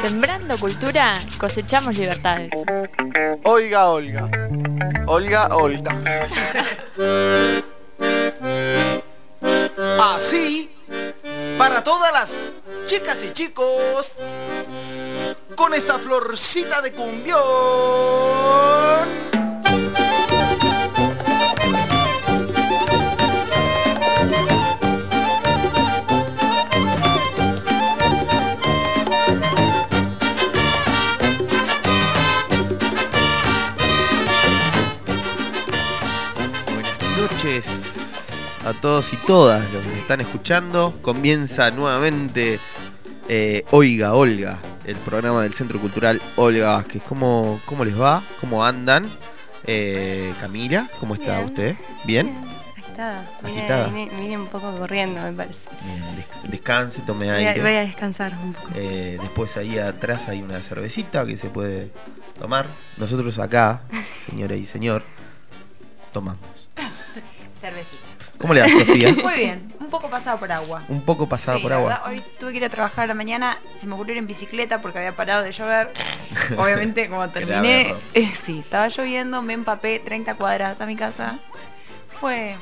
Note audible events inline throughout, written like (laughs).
Sembrando cultura, cosechamos libertades. Oiga, Olga. Olga, Olga. Así, para todas las chicas y chicos, con esta florcita de cumbión. A todos y todas los que están escuchando. Comienza nuevamente eh, Oiga Olga, el programa del Centro Cultural Olga Vázquez. ¿Cómo, cómo les va? ¿Cómo andan? Eh, Camila, ¿cómo está Bien. usted? ¿Bien? Agitada. Agitada. vine- vine un poco corriendo, me parece. Bien, des- descanse, tome Voy a, voy a descansar un poco. Eh, después ahí atrás hay una cervecita que se puede tomar. Nosotros acá, (laughs) señora y señor, tomamos. Cervecita. ¿Cómo le va, Sofía? (laughs) Muy bien, un poco pasado por agua. Un poco pasada Sí, por agua. verdad, hoy tuve que ir a trabajar a la mañana, se me ocurrió ir en bicicleta porque había parado de llover. Obviamente, como (laughs) terminé, eh, sí, estaba lloviendo, me empapé 30 cuadras hasta mi casa. Fue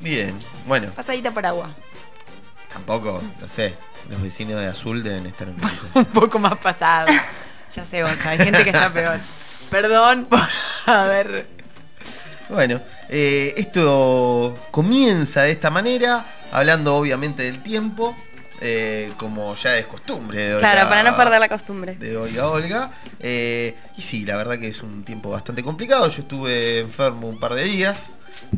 Bien, bueno, pasadita por agua. tampoco, no sé, los vecinos de Azul deben estar un poquito. (laughs) Un poco más pasado. Ya sé, Gonza, hay gente que está peor. Perdón por haber. Bueno, eh, esto comienza de esta manera, hablando obviamente del tiempo, eh, como ya es costumbre de Claro, Olga- para no perder la costumbre. de Olga Olga. Eh, y sí, la verdad que es un tiempo bastante complicado. Yo estuve enfermo un par de días.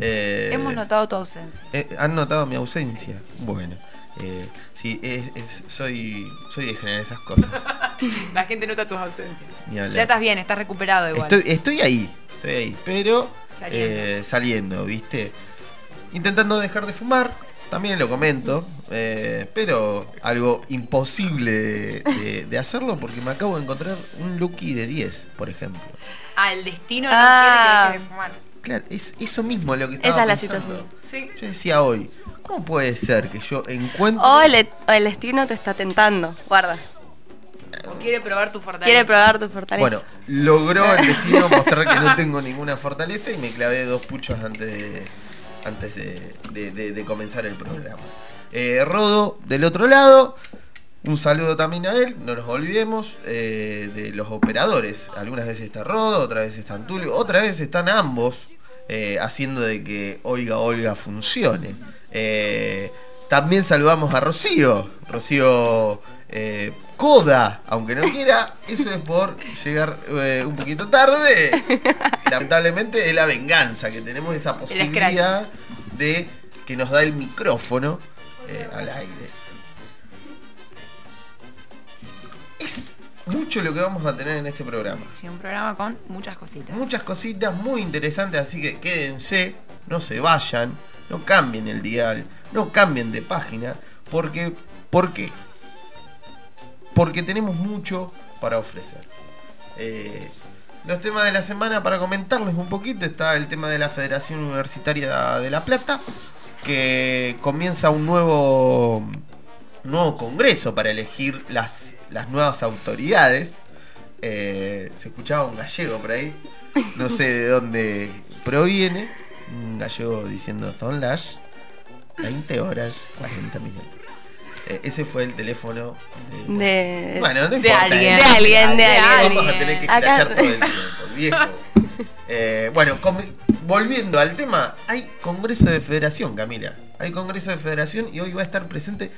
eh, Hemos notado tu ausencia. eh, ¿Han notado mi ausencia? Bueno, eh, sí, es- es- soy, soy de generar esas cosas. (laughs) La gente nota tus ausencias. Ya estás bien, estás recuperado igual. Estoy, estoy ahí, estoy ahí, pero Saliendo. eh, saliendo, ¿viste? Intentando dejar de fumar, también lo comento, eh, pero algo imposible de, de- de hacerlo porque me acabo de encontrar un Lucky de 10, por ejemplo. Ah, el destino Ah. no quiere que deje de fumar. Claro, es eso mismo lo que estaba Esa es la pensando. situación. Sí. Yo decía hoy, ¿cómo puede ser que yo encuentre... O el, o el destino te está tentando. Guarda. O quiere probar tu fortaleza. Quiere probar tu fortaleza. Bueno, logró el destino mostrar que no tengo ninguna fortaleza y me clavé dos puchos antes de, antes de, de- de- de comenzar el programa. Eh, Rodo, del otro lado, un saludo también a él, no nos olvidemos eh, de los operadores. Algunas veces está Rodo, otras veces está Tulio, otras veces están ambos eh, haciendo de que Oiga Olga funcione. Eh, también saludamos a Rocío, Rocío eh, Coda, aunque no quiera, eso es por llegar eh, un poquito tarde. Lamentablemente es la venganza que tenemos esa posibilidad de que nos da el micrófono eh, al aire. Es mucho lo que vamos a tener en este programa. Sí, un programa con muchas cositas. Muchas cositas muy interesantes, así que quédense, no se vayan, no cambien el dial, no cambien de página, porque, ¿por qué? Porque tenemos mucho para ofrecer. Eh, los temas de la semana para comentarles un poquito está el tema de la Federación Universitaria de La Plata, que comienza un nuevo, nuevo congreso para elegir las, las nuevas autoridades. Eh, se escuchaba un gallego por ahí, no sé de dónde proviene, un gallego diciendo son las 20 horas 40 minutos. Eh, ese fue el teléfono de, de, bueno, no de importa, alguien. ¿eh? de alguien, de alguien. Vamos a tener que Acá- escrachar todo el tiempo, viejo. (laughs) Eh, bueno, volviendo al tema, hay congreso de federación, Camila. Hay congreso de federación y hoy va a estar presente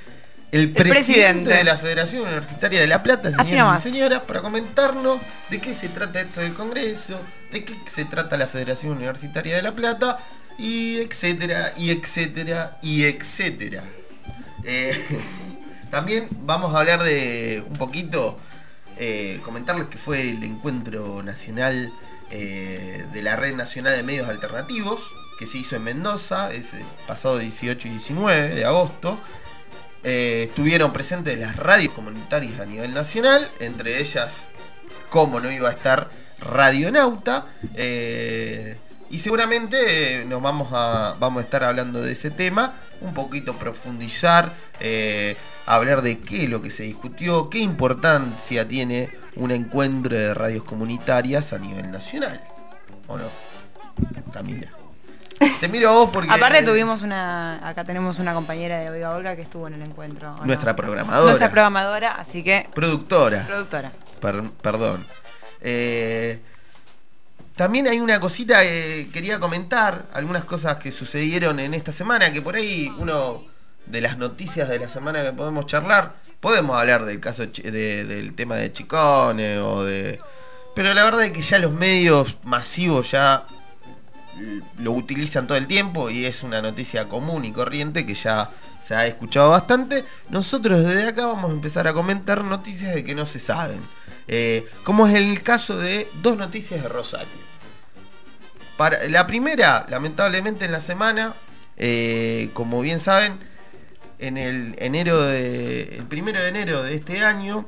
el presidente, presidente. de la Federación Universitaria de La Plata, señoras y señoras, para comentarnos de qué se trata esto del congreso, de qué se trata la Federación Universitaria de La Plata, y etcétera, y etcétera, y etcétera. Eh, también vamos a hablar de un poquito, eh, comentarles que fue el encuentro nacional eh, de la Red Nacional de Medios Alternativos, que se hizo en Mendoza, ese pasado 18 y 19 de agosto. Estuvieron presentes las radios comunitarias a nivel nacional, entre ellas, como no iba a estar Radionauta. eh, y seguramente eh, nos vamos a, vamos a estar hablando de ese tema, un poquito profundizar, eh, hablar de qué es lo que se discutió, qué importancia tiene un encuentro de radios comunitarias a nivel nacional. ¿O no? Camila. (laughs) Te miro a vos porque... Aparte tuvimos una, acá tenemos una compañera de Oiga Olga que estuvo en el encuentro. Nuestra programadora. Nuestra programadora, así que Productora. productora. Per- perdón. Eh, también hay una cosita que quería comentar, algunas cosas que sucedieron en esta semana, que por ahí uno de las noticias de la semana que podemos charlar, podemos hablar del caso del tema de Chicone o de... Pero la verdad es que ya los medios masivos ya l- lo utilizan todo el tiempo y es una noticia común y corriente que ya se ha escuchado bastante. Nosotros desde acá vamos a empezar a comentar noticias de que no se saben. Eh, como es el caso de dos noticias de Rosario. Para, la primera, lamentablemente en la semana, eh, como bien saben, en el enero de, primero de enero de este año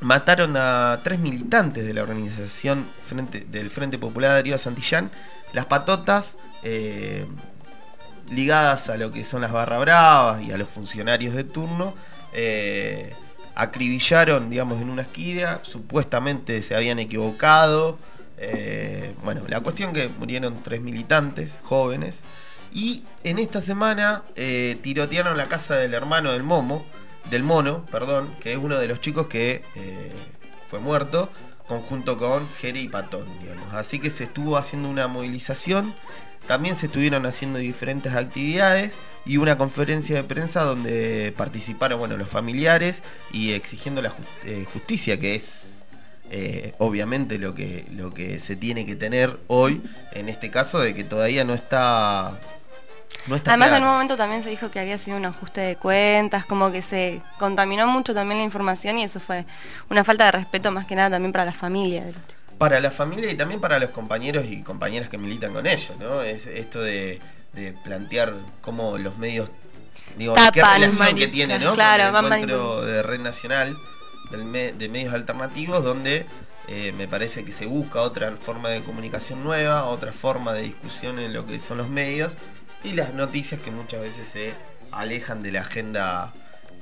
mataron a tres militantes de la organización del Frente Popular Darío Santillán, las patotas, eh, ligadas a lo que son las barra bravas y a los funcionarios de turno, acribillaron, digamos, en una esquina, supuestamente se habían equivocado. eh, bueno, la cuestión que murieron tres militantes jóvenes. Y en esta semana eh, tirotearon la casa del hermano del Momo, del Mono, perdón, que es uno de los chicos que eh, fue muerto, conjunto con Jere y Patón, digamos. Así que se estuvo haciendo una movilización, también se estuvieron haciendo diferentes actividades y una conferencia de prensa donde participaron bueno, los familiares y exigiendo la eh, justicia, que es eh, obviamente lo que, lo que se tiene que tener hoy, en este caso de que todavía no está... No está Además, en un momento también se dijo que había sido un ajuste de cuentas, como que se contaminó mucho también la información y eso fue una falta de respeto más que nada también para la familia. de los chicos. Para la familia y también para los compañeros y compañeras que militan con ellos, ¿no? Es esto de, de plantear cómo los medios, digo, Tapan, qué relación que tiene, ¿no? claro, con el encuentro de red nacional del me- de medios alternativos donde eh, me parece que se busca otra forma de comunicación nueva, otra forma de discusión en lo que son los medios y las noticias que muchas veces se alejan de la agenda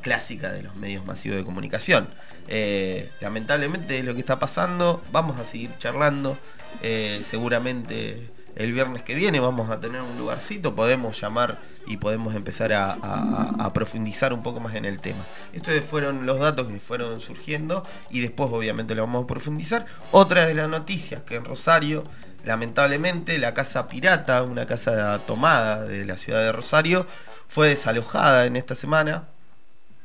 clásica de los medios masivos de comunicación. Eh, lamentablemente lo que está pasando, vamos a seguir charlando, eh, seguramente el viernes que viene vamos a tener un lugarcito, podemos llamar y podemos empezar a, a- a profundizar un poco más en el tema. Estos fueron los datos que fueron surgiendo y después obviamente lo vamos a profundizar. Otra de las noticias que en Rosario, lamentablemente, la casa pirata, una casa tomada de la ciudad de Rosario, fue desalojada en esta semana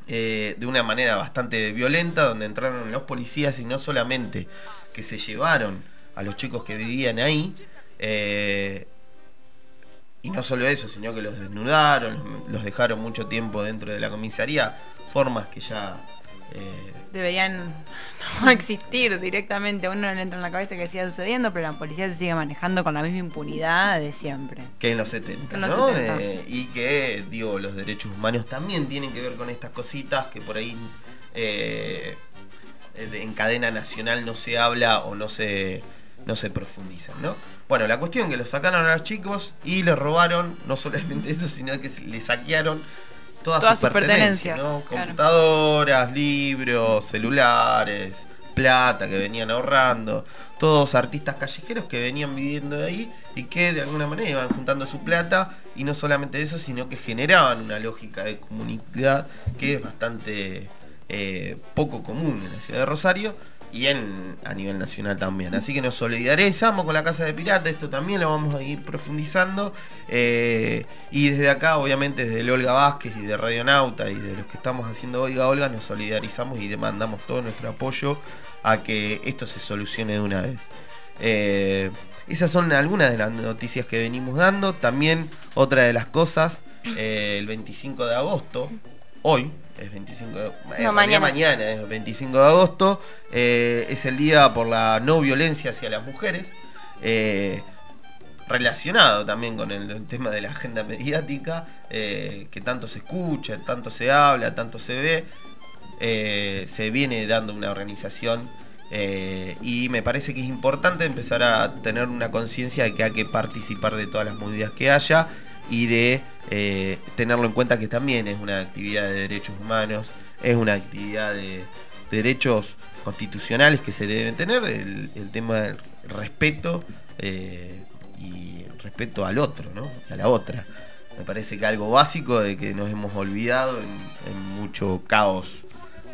eh, de una manera bastante violenta, donde entraron los policías y no solamente que se llevaron a los chicos que vivían ahí, eh, y no solo eso, sino que los desnudaron, los, dejaron mucho tiempo dentro de la comisaría, formas que ya... eh, Deberían (laughs) no existir directamente. A uno le entra en la cabeza que siga sucediendo, pero la policía se sigue manejando con la misma impunidad de siempre. que en los 70, En los ¿no? 70. Eh, y que, digo, los derechos humanos también tienen que ver con estas cositas que por ahí eh, eh, en cadena nacional no se habla o no se, no se profundizan, ¿no? Bueno, la cuestión que los sacaron a los chicos y les robaron no solamente eso, sino que le saquearon todas, Todas sus sus pertenencias, pertenencias, ¿no? claro. Computadoras, libros, celulares, plata que venían ahorrando, todos artistas callejeros que venían viviendo ahí y que de alguna manera iban juntando su plata y no solamente eso, sino que generaban una lógica de comunidad que es bastante eh, poco común en la ciudad de Rosario y en, a nivel nacional también. Así que nos solidarizamos con la Casa de Pirata, esto también lo vamos a ir profundizando. eh, y desde acá, obviamente, desde el Olga Vázquez y de Radionauta y de los que estamos haciendo Oiga Olga, nos solidarizamos y demandamos todo nuestro apoyo a que esto se solucione de una vez. Eh, esas son algunas de las noticias que venimos dando. También otra de las cosas, eh, el 25 de agosto, hoy, es 25 de, realidad mañana. mañana es 25 de agosto, eh, es el día por la no violencia hacia las mujeres. eh, relacionado también con el tema de la agenda mediática, eh, que tanto se escucha, tanto se habla, tanto se ve, eh, se viene dando una organización eh, y me parece que es importante empezar a tener una conciencia de que hay que participar de todas las movidas que haya y de eh, tenerlo en cuenta que también es una actividad de derechos humanos es una actividad de, de derechos constitucionales que se deben tener, el, tema del respeto eh, y respeto al otro, ¿no? A la otra. Me parece que algo básico de que nos hemos olvidado en, mucho caos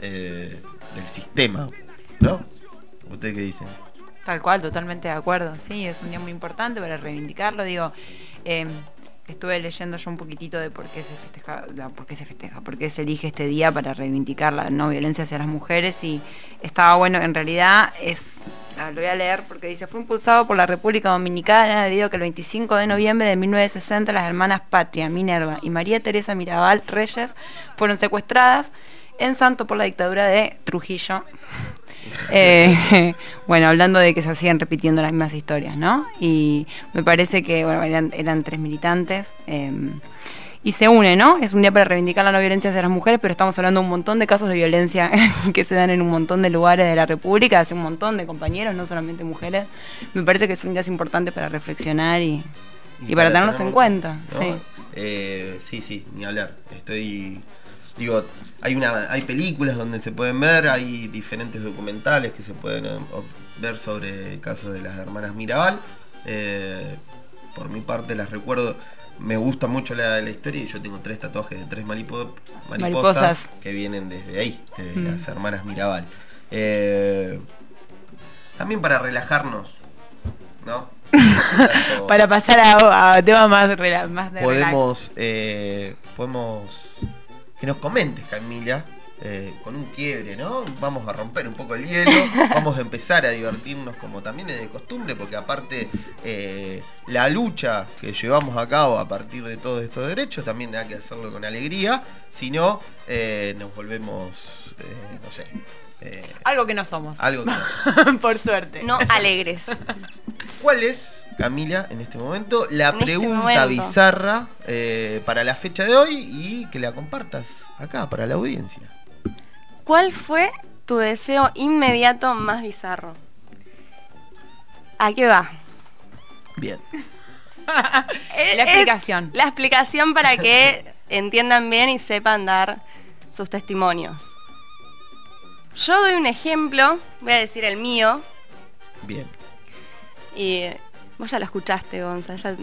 eh, del sistema, ¿no? ¿Ustedes qué dicen? Tal cual, totalmente de acuerdo. Sí, es un día muy importante para reivindicarlo. Digo, eh, estuve leyendo yo un poquitito de por qué se festeja, por qué se festeja, por se elige este día para reivindicar la no violencia hacia las mujeres y estaba bueno, en realidad es, lo voy a leer porque dice, fue impulsado por la República Dominicana debido que el 25 de noviembre de 1960 las hermanas Patria, Minerva y María Teresa Mirabal Reyes fueron secuestradas en Santo por la dictadura de Trujillo. Eh, (laughs) bueno, hablando de que se hacían repitiendo las mismas historias, ¿no? Y me parece que bueno, eran, eran tres militantes. eh, y se une, ¿no? Es un día para reivindicar la no violencia hacia las mujeres, pero estamos hablando de un montón de casos de violencia (laughs) que se dan en un montón de lugares de la República, hace un montón de compañeros, no solamente mujeres. Me parece que son días importantes para reflexionar y, y para, tenerlos en tenerlo, cuenta. ¿no? Sí. Eh, sí, sí, ni hablar. Estoy. Digo, hay una, hay películas donde se pueden ver, hay diferentes documentales que se pueden eh, ver sobre el caso de las hermanas Mirabal. Eh, por mi parte las recuerdo. Me gusta mucho la, la historia y yo tengo tres tatuajes de tres maripo- mariposas, Mariposas. que vienen desde ahí, desde Mm. las hermanas Mirabal. Eh, también para relajarnos, ¿no? (laughs) Para pasar a, a temas más, más de podemos eh, podemos que nos comentes Camila eh, con un quiebre no vamos a romper un poco el hielo (laughs) vamos a empezar a divertirnos como también es de costumbre porque aparte eh, la lucha que llevamos a cabo a partir de todos estos derechos también hay que hacerlo con alegría si no eh, nos volvemos eh, no sé eh, Algo que no somos. algo que no (laughs) sé. Por suerte. No alegres. ¿Cuál es, Camila, en este momento, la En este pregunta momento. bizarra eh, para la fecha de hoy y que la compartas acá para la audiencia? ¿Cuál fue tu deseo inmediato más bizarro? ¿A qué va? Bien. (laughs) La es explicación. La explicación para que (laughs) entiendan bien y sepan dar sus testimonios. Yo doy un ejemplo, voy a decir el mío, Bien. y vos ya lo escuchaste, Gonza, ya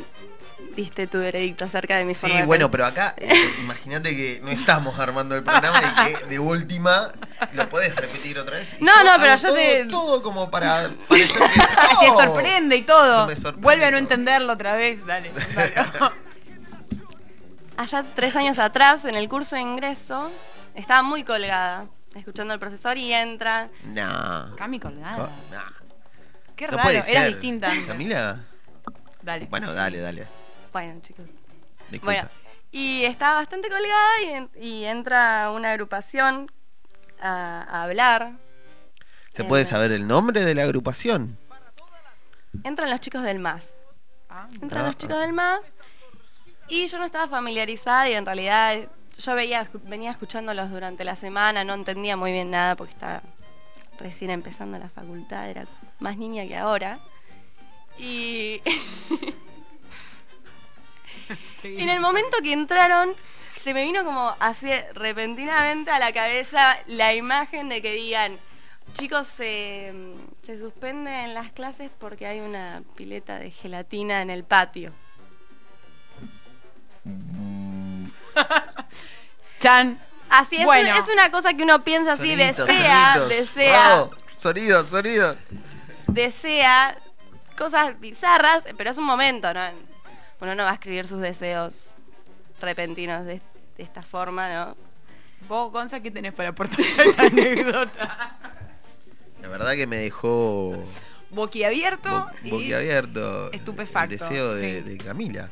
diste tu veredicto acerca de mi forma Sí, de bueno, pero acá eh, imagínate que no estamos armando el programa y que de última lo podés repetir otra vez. No, no, pero yo todo, te- Todo como para parecer que... (laughs) Te sorprende y todo. No me sorprende Vuelve a no todo. entenderlo otra vez. Dale. dale. (laughs) Allá tres años atrás, en el curso de ingreso, estaba muy colgada, escuchando al profesor y entra. No. Cami colgada. No. Qué No raro. Eras distinta. antes. Camila. Dale. Bueno, dale, dale. Bueno, chicos. Disculpa. Bueno, y estaba bastante colgada y, en- y entra una agrupación a, a hablar. ¿Se puede Eh, saber el nombre de la agrupación? Entran los chicos del MAS. Ah, Entran Ah, los chicos ah. del MAS. Y yo no estaba familiarizada y en realidad yo veía, venía escuchándolos durante la semana, no entendía muy bien nada porque estaba recién empezando la facultad, era más niña que ahora. Y, (laughs) en el momento que entraron, se me vino como así repentinamente a la cabeza la imagen de que digan, chicos, se, se suspenden las clases porque hay una pileta de gelatina en el patio. (laughs) Chan. Así es, Bueno. es una cosa que uno piensa así, desea, desea, Bravo. Sonidos, sonidos. Desea cosas bizarras, pero es un momento, ¿no? Uno no va a escribir sus deseos repentinos de, de esta forma, ¿no? Vos, Gonza, ¿qué tenés para aportar esta (laughs) anécdota? La verdad que me dejó Boquiabierto bo- y... boquiabierto estupefacto, el deseo de, sí. de Camila.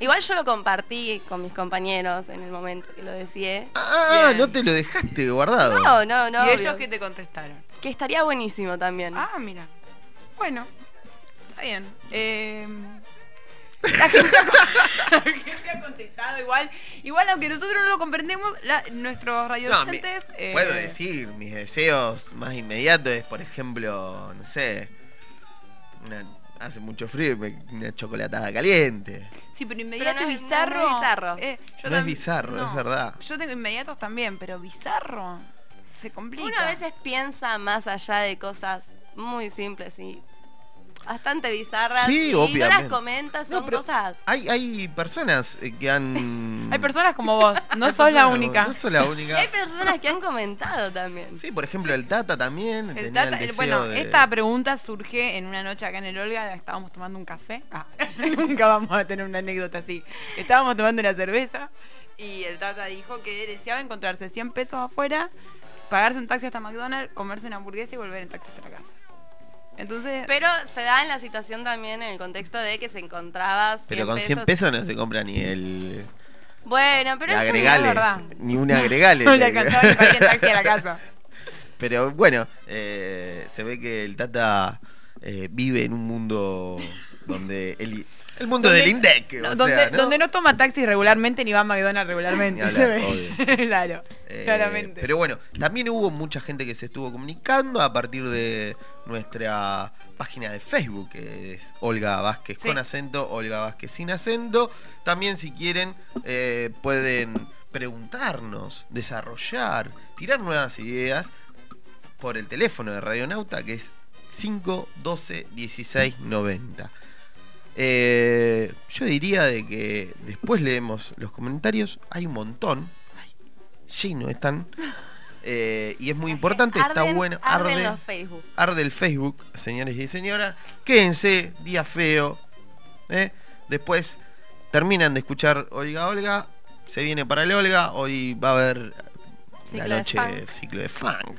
Igual yo lo compartí con mis compañeros en el momento que lo deseé. Ah, Bien. no te lo dejaste guardado. No, no, no. ¿Y ellos qué te contestaron? Que estaría buenísimo también. Ah, mira. Bueno, está bien. Eh, (laughs) la, gente ha, (laughs) la gente ha contestado igual. Igual, aunque nosotros no lo comprendemos, la- nuestros radio No, eh, puedo decir, mis deseos más inmediatos es, por ejemplo, no sé, una- Hace mucho frío una chocolatada caliente. Sí, pero inmediato Pero no es- bizarro. no es bizarro. eh, yo No es bizarro, es verdad. Yo tengo inmediatos también, pero bizarro se complica. Uno a veces piensa más allá de cosas muy simples y bastante bizarras. Sí, y obviamente. no las comentas, son cosas. Hay, hay personas eh, que han. (laughs) Hay personas como (laughs) vos, no sos la única. No sos la Y única. hay personas que han comentado también. Sí, por ejemplo, el Tata también. El tenía Tata- el el- deseo bueno, de- esta pregunta surge en una noche acá en el Olga, estábamos tomando un café. Ah, (laughs) nunca vamos a tener una anécdota así. Estábamos tomando una cerveza y el Tata dijo que deseaba encontrarse 100 pesos afuera, pagarse un taxi hasta McDonald's, comerse una hamburguesa y volver en taxi hasta la casa. Entonces, Pero se da en la situación también en el contexto de que se encontraba 100 Pero con 100 pesos no se compra ni el. Bueno, pero el es verdad. Ni un agregale. (laughs) no le alcanzaba ni para ir en taxi a la casa. (laughs) Pero bueno, eh, se ve que el Tata eh, vive en un mundo donde el, el mundo Donde- del INDEC. No, o donde, sea, ¿no? donde no toma taxi regularmente ni va a McDonald's regularmente. Se ve. (laughs) claro, Eh, claramente. Pero bueno, también hubo mucha gente que se estuvo comunicando a partir de nuestra página de Facebook, que es Olga Vázquez Sí. con acento, Olga Vázquez sin acento. También si quieren eh, pueden preguntarnos, desarrollar, tirar nuevas ideas por el teléfono de Radionauta que es 512 16 90. Eh, yo diría de que después leemos los comentarios, hay un montón, lleno están, eh, y es muy importante, está bueno, arde, arde el Facebook, señores y señoras, quédense, día feo, ¿eh? después terminan de escuchar Olga Olga, se viene para el Olga, hoy va a haber la noche funk. ciclo de funk.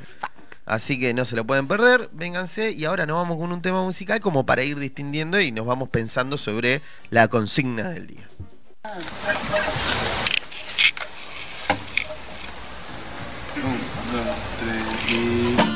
Así que no se lo pueden perder, vénganse y ahora nos vamos con un tema musical como para ir distinguiendo y nos vamos pensando sobre la consigna del día. Inestabilidad.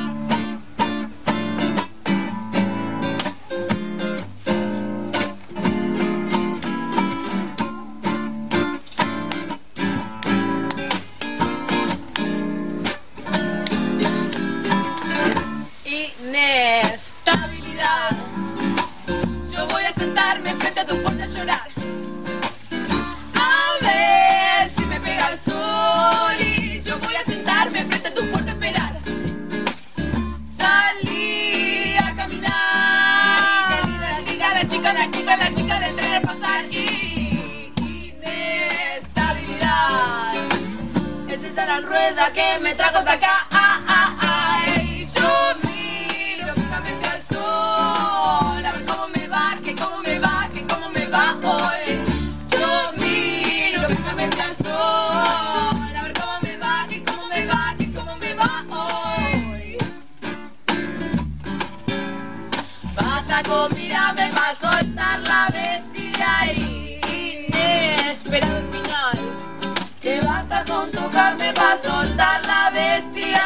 La rueda que me trajo hasta acá. Con tocarme para soltar la bestia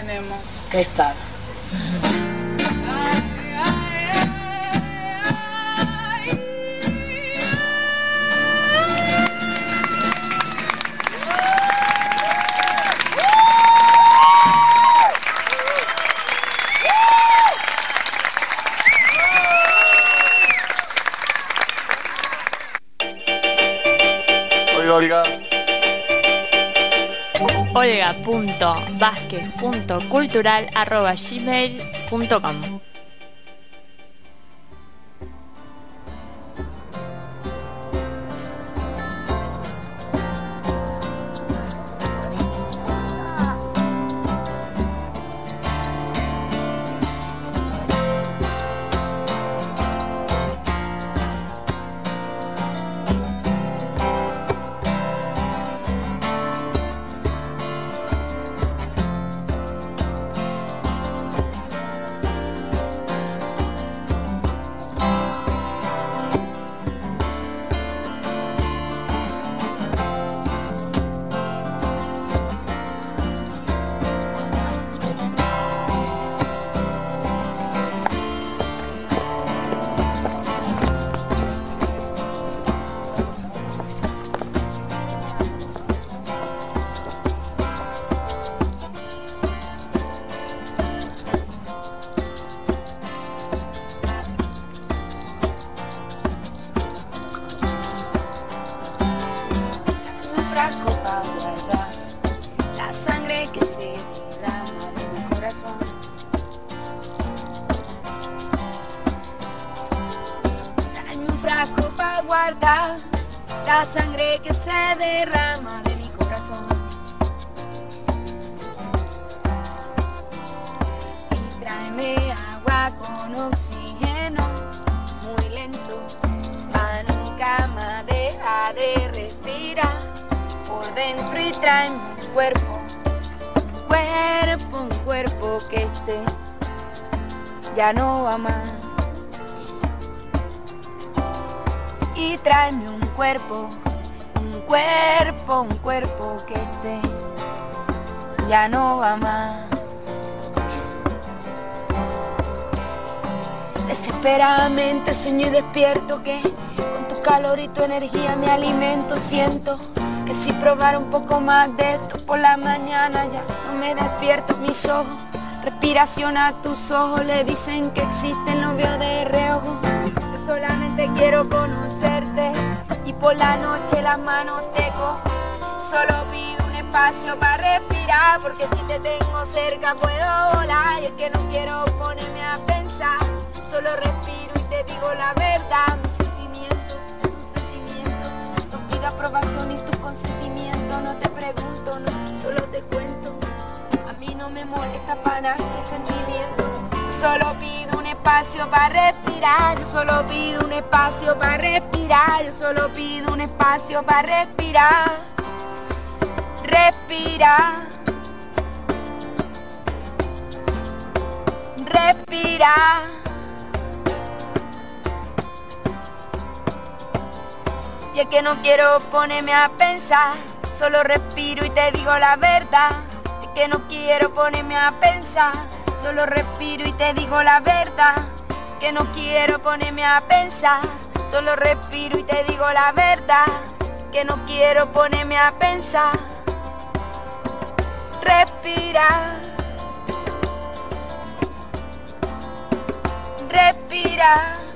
donde tenemos olga.vázquez.cultural.gmail.com tu energía me alimento. Siento que si probara un poco más de esto por la mañana ya no me despierto mis ojos. Respiración a tus ojos le dicen que existen los veo de reojo. Yo solamente quiero conocerte y por la noche las manos te cojo. Solo pido un espacio para respirar porque si te tengo cerca puedo volar y es que no quiero ponerme a pensar. Solo respiro y te digo la verdad, aprobación y tu consentimiento, no te pregunto, solo te cuento. A mí no me molesta para mi sentimiento. Yo solo pido un espacio para respirar, yo solo pido un espacio para respirar, yo solo pido un espacio para respirar. Respira. Respira. Y es que no quiero ponerme a pensar, solo respiro y te digo la verdad. Es que no quiero ponerme a pensar, solo respiro y te digo la verdad. Que no quiero ponerme a pensar, solo respiro y te digo la verdad. Que no quiero ponerme a pensar. Respira. Respira. Respira.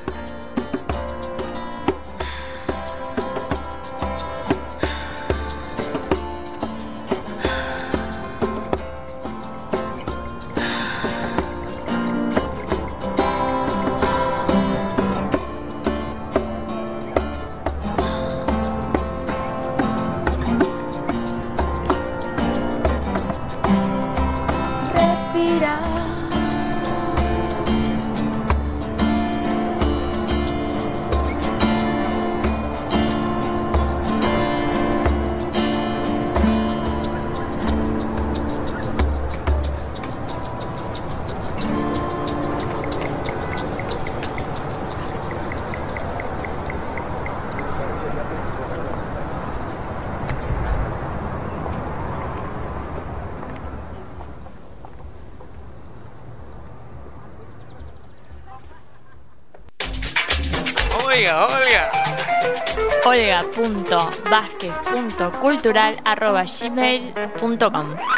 Oiga, oiga. olga.vázquez.cultural.gmail.com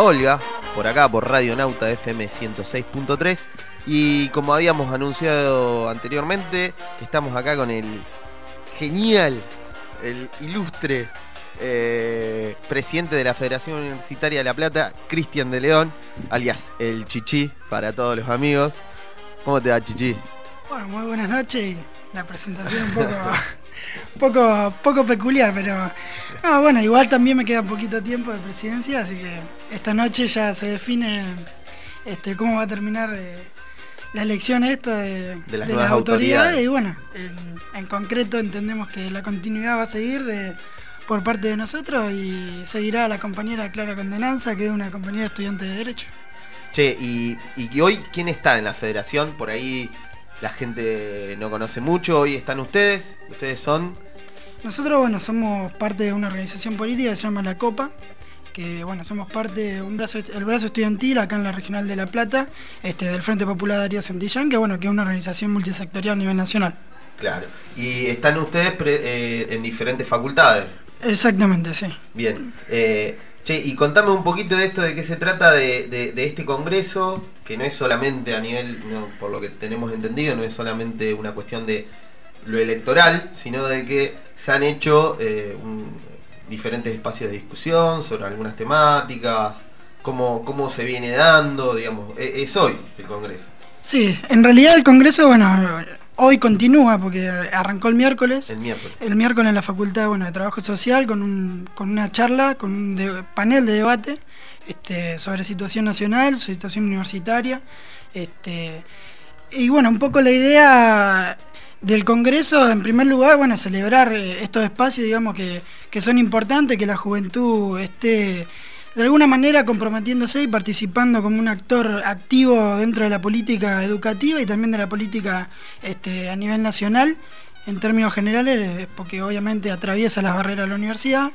Olga, por acá por Radio Nauta FM 106.3. Y como habíamos anunciado anteriormente, estamos acá con el genial, el ilustre eh, presidente de la Federación Universitaria de La Plata, Cristian de León, alias el Chichi para todos los amigos. ¿Cómo te va, Chichi? Bueno, muy buenas noches. La presentación un poco, (laughs) poco, poco peculiar, pero no, bueno, igual también me queda poquito tiempo de presidencia, así que esta noche ya se define este, cómo va a terminar eh, la elección esta de, De las de autoridades. autoridades. Y bueno, en, en concreto entendemos que la continuidad va a seguir de, por parte de nosotros y seguirá la compañera Clara Condenanza, que es una compañera estudiante de Derecho. Che, y, y hoy, ¿quién está en la federación? Por ahí la gente no conoce mucho. Hoy están ustedes. Ustedes son. Nosotros, bueno, somos parte de una organización política que se llama La Copa, que, bueno, somos parte de un brazo, el brazo estudiantil acá en la Regional de La Plata, este, del Frente Popular Darío Santillán, que, bueno, que es una organización multisectorial a nivel nacional. Claro. Y están ustedes pre- eh, en diferentes facultades. Exactamente, sí. Bien. Eh, che, y contame un poquito de esto, de qué se trata de, de- de este congreso, que no es solamente a nivel, no, por lo que tenemos entendido, no es solamente una cuestión de lo electoral, sino de que se han hecho eh, un- diferentes espacios de discusión sobre algunas temáticas, cómo, cómo se viene dando, digamos, e- es hoy el congreso. Sí, en realidad el Congreso, bueno, hoy continúa porque arrancó el miércoles. El miércoles. El miércoles en la Facultad bueno, de Trabajo Social con, un- con una charla, con un de- panel de debate este, sobre situación nacional, situación universitaria. Este, y bueno, un poco la idea del Congreso, en primer lugar, bueno, celebrar eh, estos espacios, digamos, que, que son importantes, que la juventud esté de alguna manera comprometiéndose y participando como un actor activo dentro de la política educativa y también de la política este, a nivel nacional, en términos generales, porque obviamente atraviesa las barreras de la universidad.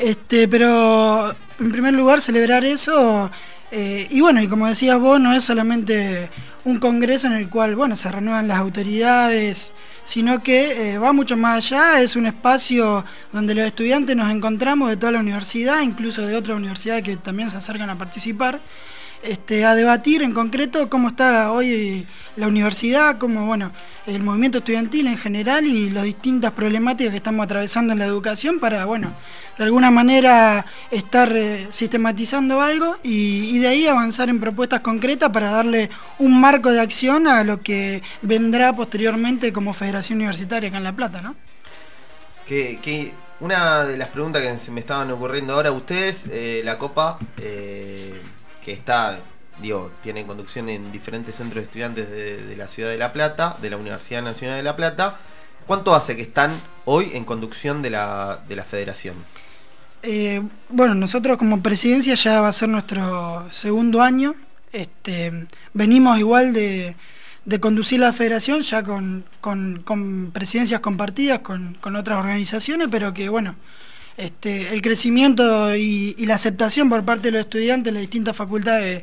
Este, pero en primer lugar celebrar eso eh, y bueno, y como decías vos, no es solamente un congreso en el cual bueno, se renuevan las autoridades, sino que eh, va mucho más allá, es un espacio donde los estudiantes nos encontramos de toda la universidad, incluso de otras universidades que también se acercan a participar, este, a debatir en concreto cómo está hoy la universidad, cómo bueno, el movimiento estudiantil en general y las distintas problemáticas que estamos atravesando en la educación para bueno, de alguna manera estar eh, sistematizando algo y, de ahí avanzar en propuestas concretas para darle un marco de acción a lo que vendrá posteriormente como Federación Universitaria acá en La Plata, ¿no? Que una de las preguntas que se me estaban ocurriendo ahora, ustedes, eh, la Copa, eh, que está, digo, tiene conducción en diferentes centros de estudiantes de, la ciudad de La Plata, de la Universidad Nacional de La Plata, ¿cuánto hace que están hoy en conducción de la, de la federación? Eh, bueno, nosotros como presidencia ya va a ser nuestro segundo año. Este, venimos igual de, de conducir la federación ya con, con- con presidencias compartidas con, con otras organizaciones, pero que bueno, este, el crecimiento y, la aceptación por parte de los estudiantes de las distintas facultades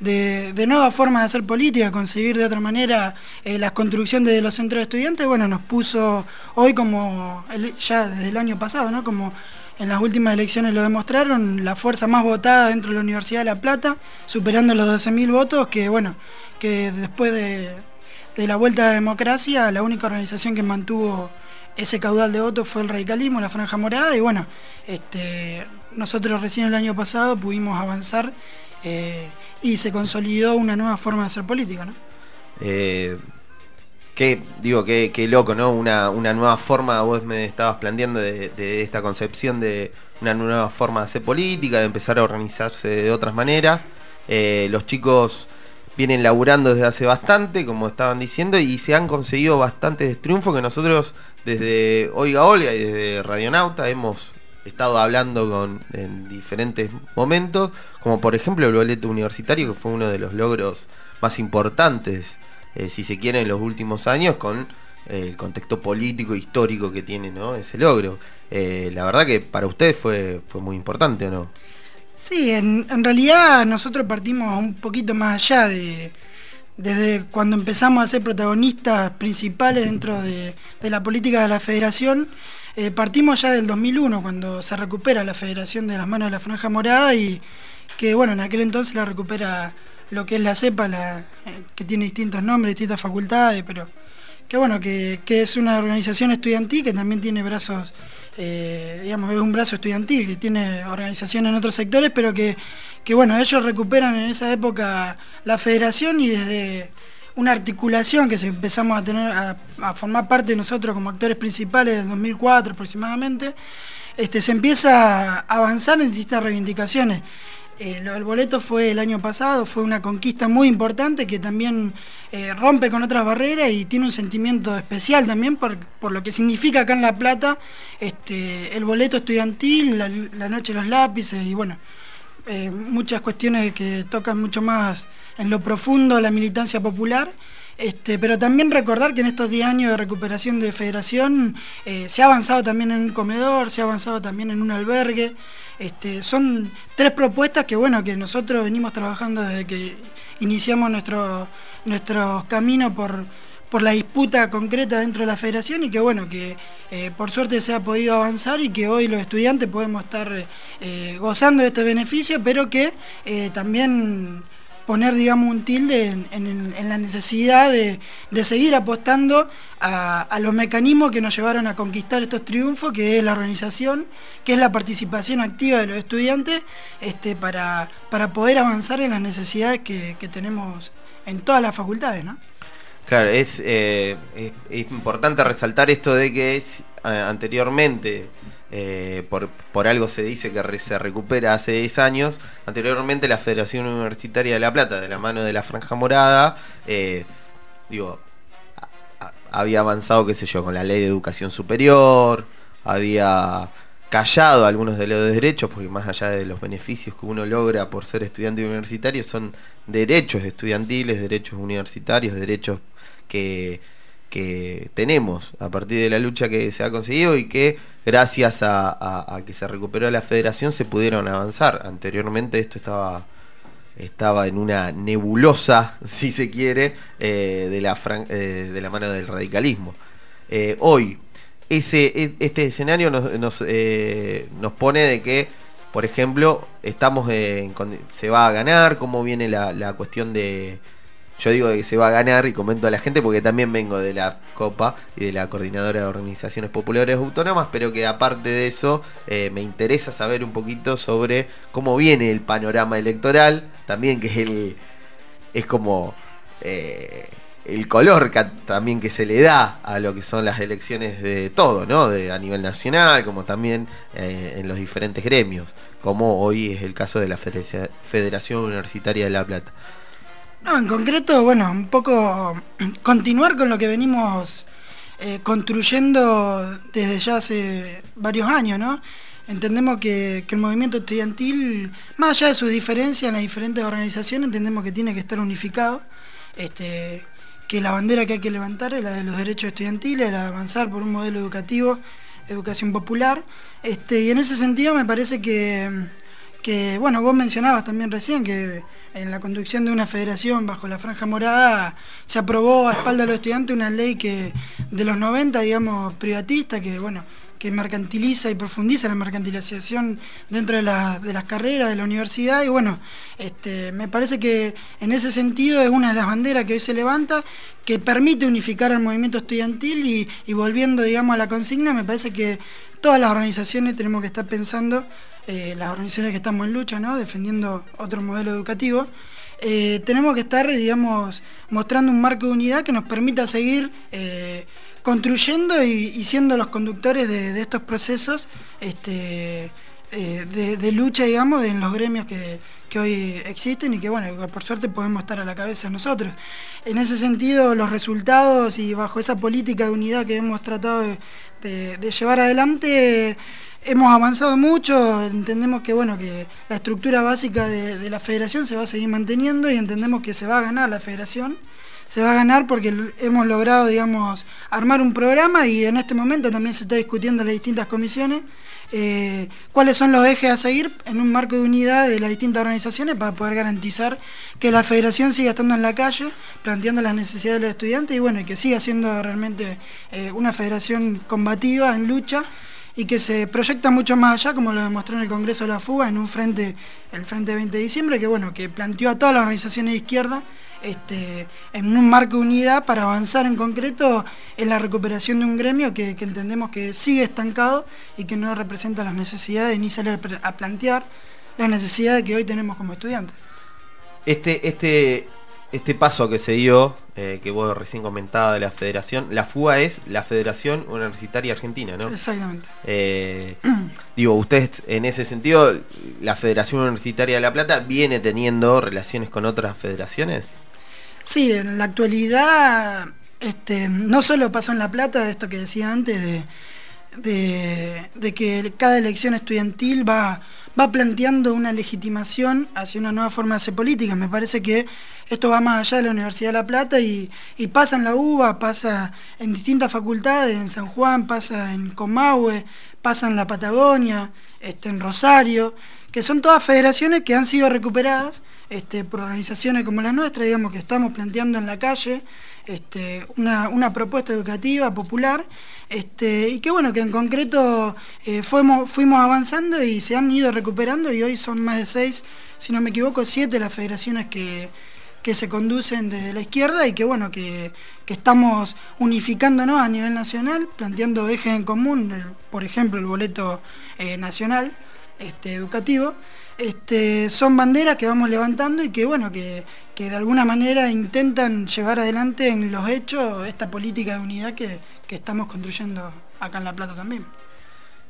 de, nuevas formas de hacer política, concebir de otra manera eh, la construcción de los centros de estudiantes, bueno, nos puso hoy como ya desde el año pasado, ¿no? Como en las últimas elecciones lo demostraron, la fuerza más votada dentro de la Universidad de La Plata, superando los 12.000 votos, que bueno, que después de, de la vuelta a la democracia, la única organización que mantuvo ese caudal de votos fue el radicalismo, la Franja Morada, y bueno, este, nosotros recién el año pasado pudimos avanzar eh, y se consolidó una nueva forma de hacer política, ¿no? Eh, qué, digo, qué, qué loco, ¿no? Una, una nueva forma, vos me estabas planteando de, esta concepción de una nueva forma de hacer política, de empezar a organizarse de otras maneras. Eh, los chicos vienen laburando desde hace bastante, como estaban diciendo, y se han conseguido bastantes triunfos que nosotros desde Oiga Olga y desde Radionauta hemos estado hablando con, en diferentes momentos, como por ejemplo el boleto universitario, que fue uno de los logros más importantes, eh, si se quiere, en los últimos años, con eh, el contexto político e histórico que tiene ¿no? ese logro. Eh, la verdad que para ustedes fue, fue muy importante, ¿o no? Sí, en, en realidad nosotros partimos un poquito más allá de, desde cuando empezamos a ser protagonistas principales dentro de, la política de la federación, eh, partimos ya del 2001, cuando se recupera la federación de las manos de la Franja Morada y que, bueno, en aquel entonces la recupera lo que es la CEPA, eh, que tiene distintos nombres, distintas facultades, pero que, bueno, que, que es una organización estudiantil que también tiene brazos eh, digamos, es un brazo estudiantil que tiene organización en otros sectores, pero que, que, bueno, ellos recuperan en esa época la federación y desde una articulación que empezamos a tener a, formar parte de nosotros como actores principales del 2004 aproximadamente, este, se empieza a avanzar en distintas reivindicaciones. Eh, del boleto fue el año pasado, fue una conquista muy importante que también eh, rompe con otras barreras y tiene un sentimiento especial también por, por lo que significa acá en La Plata este, el boleto estudiantil, la, la noche de los lápices y bueno, eh, muchas cuestiones que tocan mucho más en lo profundo la militancia popular. Este, pero también recordar que en estos 10 años de recuperación de federación eh, se ha avanzado también en un comedor, se ha avanzado también en un albergue. Este, son tres propuestas que bueno que nosotros venimos trabajando desde que iniciamos nuestro, nuestro camino por, por la disputa concreta dentro de la federación y que bueno, que eh, por suerte se ha podido avanzar y que hoy los estudiantes podemos estar eh, gozando de este beneficio, pero que eh, también poner, digamos, un tilde en, la necesidad de, de seguir apostando a, a los mecanismos que nos llevaron a conquistar estos triunfos, que es la organización, que es la participación activa de los estudiantes, este, para, para poder avanzar en las necesidades que, que tenemos en todas las facultades, ¿no? Claro, es, eh, importante resaltar esto de que eh, anteriormente, eh, por, por algo se dice que se recupera hace 10 años, anteriormente la Federación Universitaria de La Plata, de la mano de la Franja Morada, eh, digo, había avanzado, qué sé yo, con la ley de educación superior, había callado algunos de los derechos, porque más allá de los beneficios que uno logra por ser estudiante universitario, son derechos estudiantiles, derechos universitarios, derechos que, tenemos a partir de la lucha que se ha conseguido y que gracias a, que se recuperó la federación se pudieron avanzar. Anteriormente esto estaba estaba en una nebulosa, (laughs) si se quiere, eh, de, la eh, de la mano del radicalismo. Eh, hoy, ese, e- este escenario nos, nos, nos pone de que, por ejemplo, estamos en se va a ganar, cómo viene la cuestión de... Yo digo que se va a ganar y comento a la gente porque también vengo de la COPA y de la Coordinadora de Organizaciones Populares Autónomas, pero que aparte de eso eh, me interesa saber un poquito sobre cómo viene el panorama electoral, también que es el es como eh, el color que- también que se le da a lo que son las elecciones de todo, ¿no? De, a nivel nacional, como también eh, en los diferentes gremios, como hoy es el caso de la Federación Universitaria de La Plata. En concreto, bueno, un poco continuar con lo que venimos eh, construyendo desde ya hace varios años, ¿no? Entendemos que, el movimiento estudiantil, más allá de sus diferencias en las diferentes organizaciones, entendemos que tiene que estar unificado, este, que la bandera que hay que levantar es la de los derechos estudiantiles, la avanzar por un modelo educativo, educación popular, este, y en ese sentido me parece que que, bueno, vos mencionabas también recién que en la conducción de una federación bajo la franja morada se aprobó a espalda de los estudiantes una ley que de los 90, digamos, privatista, que, bueno, que mercantiliza y profundiza la mercantilización dentro de, la- de las carreras de la universidad y bueno, este, me parece que en ese sentido es una de las banderas que hoy se levanta que permite unificar al movimiento estudiantil y, y volviendo digamos a la consigna, me parece que todas las organizaciones tenemos que estar pensando eh, las organizaciones que estamos en lucha, ¿no? defendiendo otro modelo educativo, eh, tenemos que estar, digamos, mostrando un marco de unidad que nos permita seguir eh, construyendo y, siendo los conductores de, estos procesos este, de, lucha, digamos, en los gremios que, hoy existen y que, bueno, por suerte podemos estar a la cabeza nosotros. En ese sentido, los resultados y bajo esa política de unidad que hemos tratado de llevar adelante, hemos avanzado mucho, entendemos que bueno que la estructura básica de, la federación se va a seguir manteniendo y entendemos que se va a ganar la federación. Se va a ganar porque hemos logrado, digamos, armar un programa y en este momento también se está discutiendo en las distintas comisiones eh, cuáles son los ejes a seguir en un marco de unidad de las distintas organizaciones para poder garantizar que la federación siga estando en la calle, planteando las necesidades de los estudiantes y bueno, y que siga siendo realmente eh, una federación combativa en lucha y que se proyecta mucho más allá, como lo demostró en el Congreso de la Fuga, en un frente, el Frente 20 de Diciembre, que bueno, que planteó a todas las organizaciones de izquierda este, en un marco de unidad para avanzar en concreto en la recuperación de un gremio que, que entendemos que sigue estancado y que no representa las necesidades ni sale a plantear las necesidades que hoy tenemos como estudiantes. Este, este, este paso que se dio, eh, que vos recién comentabas de la federación, la FUA es la Federación Universitaria Argentina, ¿no? Exactamente. Eh, digo, ustedes en ese sentido, la Federación Universitaria de La Plata viene teniendo relaciones con otras federaciones. Sí, en la actualidad este, no solo pasó en La Plata, esto que decía antes, de, de, de que cada elección estudiantil va, va planteando una legitimación hacia una nueva forma de hacer política. Me parece que esto va más allá de la Universidad de La Plata y, pasa en la UBA, pasa en distintas facultades, en San Juan, pasa en Comahue, pasa en la Patagonia, este, en Rosario, que son todas federaciones que han sido recuperadas este, por organizaciones como la nuestra, digamos que estamos planteando en la calle este, una, una propuesta educativa popular este, y que bueno, que en concreto eh, fuimos, fuimos avanzando y se han ido recuperando y hoy son más de seis, si no me equivoco, siete las federaciones que, que se conducen desde la izquierda y que bueno, que, que estamos unificándonos a nivel nacional, planteando ejes en común, por ejemplo el boleto eh, nacional este, educativo. Son banderas que vamos levantando y que bueno, que, que de alguna manera intentan llevar adelante en los hechos esta política de unidad que, que estamos construyendo acá en La Plata también.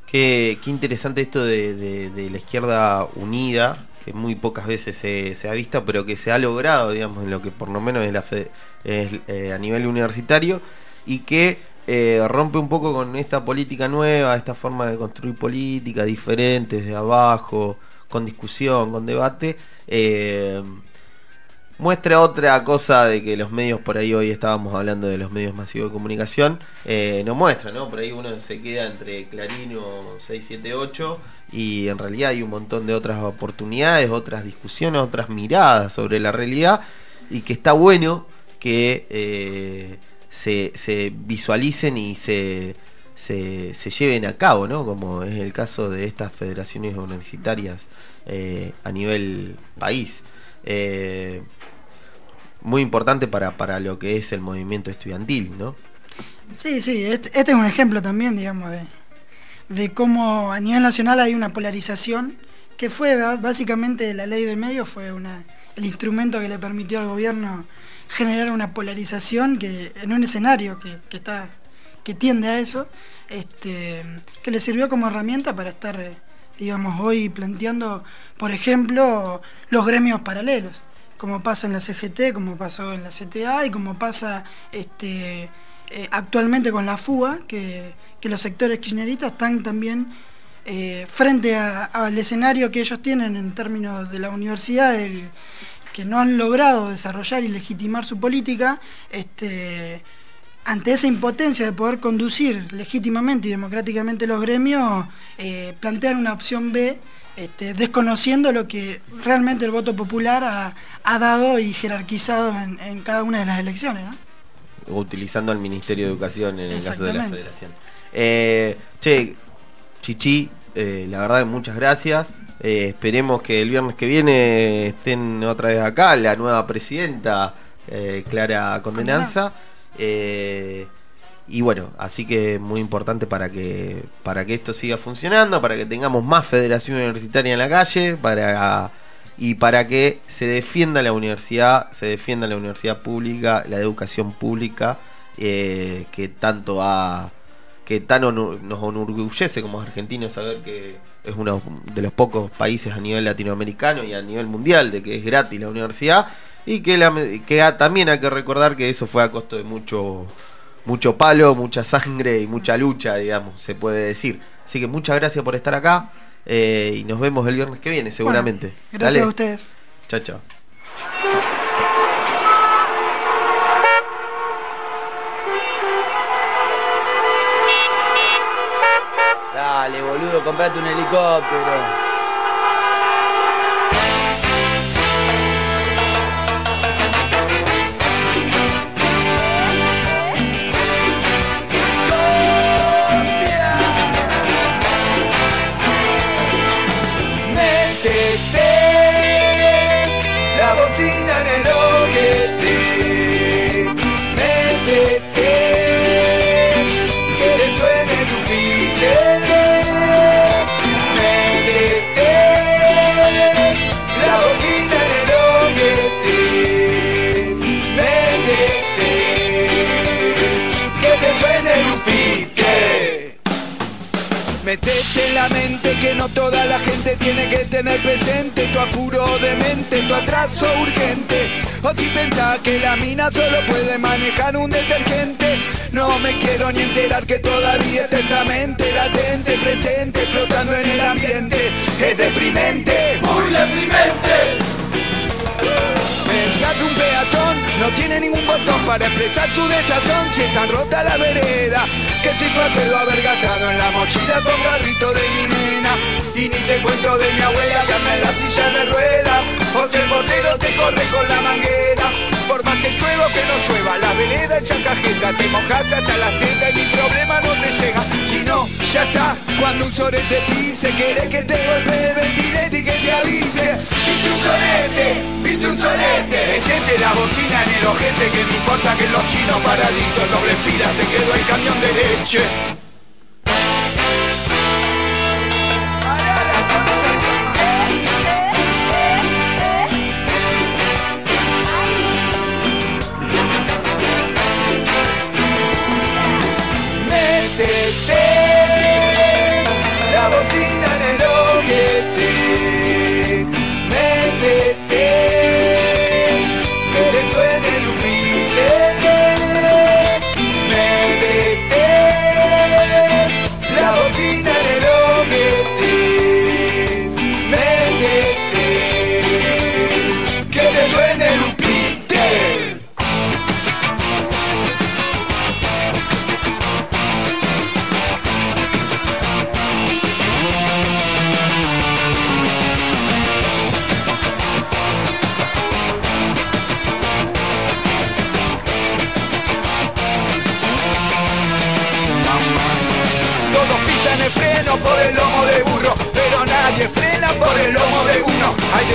Qué, qué interesante esto de, de- la izquierda unida, que muy pocas veces se, se ha visto, pero que se ha logrado, digamos, en lo que por lo menos es, la fe- eh, a nivel universitario, y que eh, rompe un poco con esta política nueva, esta forma de construir política diferente, desde abajo, con discusión, con debate. eh, muestra otra cosa de que los medios por ahí hoy estábamos hablando de los medios masivos de comunicación eh, no muestra no por ahí uno se queda entre Clarín o 678 y en realidad hay un montón de otras oportunidades otras discusiones otras miradas sobre la realidad y que está bueno que eh, se, se visualicen y se, se, se lleven a cabo no como es el caso de estas federaciones universitarias eh, a nivel país eh, muy importante para, para lo que es el movimiento estudiantil, ¿no? Sí, sí, este, es un ejemplo también, digamos, de, cómo a nivel nacional hay una polarización, que fue básicamente la ley de medios, fue una, el instrumento que le permitió al gobierno generar una polarización que en un escenario que, que tiende a eso, este, que le sirvió como herramienta para estar, eh, digamos, hoy planteando, por ejemplo, los gremios paralelos, como pasa en la CGT, como pasó en la CTA y como pasa este, eh, actualmente con la FUA, que, los sectores kirchneristas están también eh, frente al escenario que ellos tienen en términos de la universidad, que no han logrado desarrollar y legitimar su política, este, ante esa impotencia de poder conducir legítimamente y democráticamente los gremios, eh, plantean una opción B, este, desconociendo lo que realmente el voto popular ha, ha dado y jerarquizado en, en cada una de las elecciones. ¿no? Utilizando al Ministerio de Educación en el caso de la. Federación. Eh, che, Chichi, eh, la verdad que muchas gracias. Eh, esperemos que el viernes que viene estén otra vez acá la nueva presidenta, Clara Condenanza. Eh, y bueno, así que muy importante para que, para que esto siga funcionando, para que tengamos más federación universitaria en la calle, para y para que se defienda la universidad, se defienda la universidad pública, la educación pública, eh, que tanto que tan nos enorgullece como argentinos saber que es uno de los pocos países a nivel latinoamericano y a nivel mundial de que es gratis la universidad y que, la, que ha- también hay que recordar que eso fue a costo de mucho mucho palo, mucha sangre y mucha lucha, digamos, se puede decir. Así que muchas gracias por estar acá eh, y nos vemos el viernes que viene, seguramente. Gracias Dale. a ustedes. Chao, chao. Boludo, comprate un helicóptero. Que no toda la gente tiene que tener presente tu apuro de mente, tu atraso urgente. O si pensás que la mina solo puede manejar un detergente. No me quiero ni enterar que todavía está esa mente latente, presente, flotando en el ambiente. Es deprimente, muy deprimente. Pensar que un peatón no tiene ningún botón para expresar su desazón si está rota la vereda. Que si fue pedo haber gastado en la mochila con garrito de mi nena. Y ni te cuento de mi abuela que anda en la silla de ruedas. Si el botero te corre con la manguera. Por más que llueva que no llueva, la vereda echa cajeta, te mojas hasta las tetas y mi problema no te llega. Si no, ya está, cuando un sorete pise, querés que te golpee el ventilete y que te avise. Viste un sorete, viste un sorete, metete la bocina en el ojete, que no importa que los chinos paraditos doble fila se quedó el camión de leche.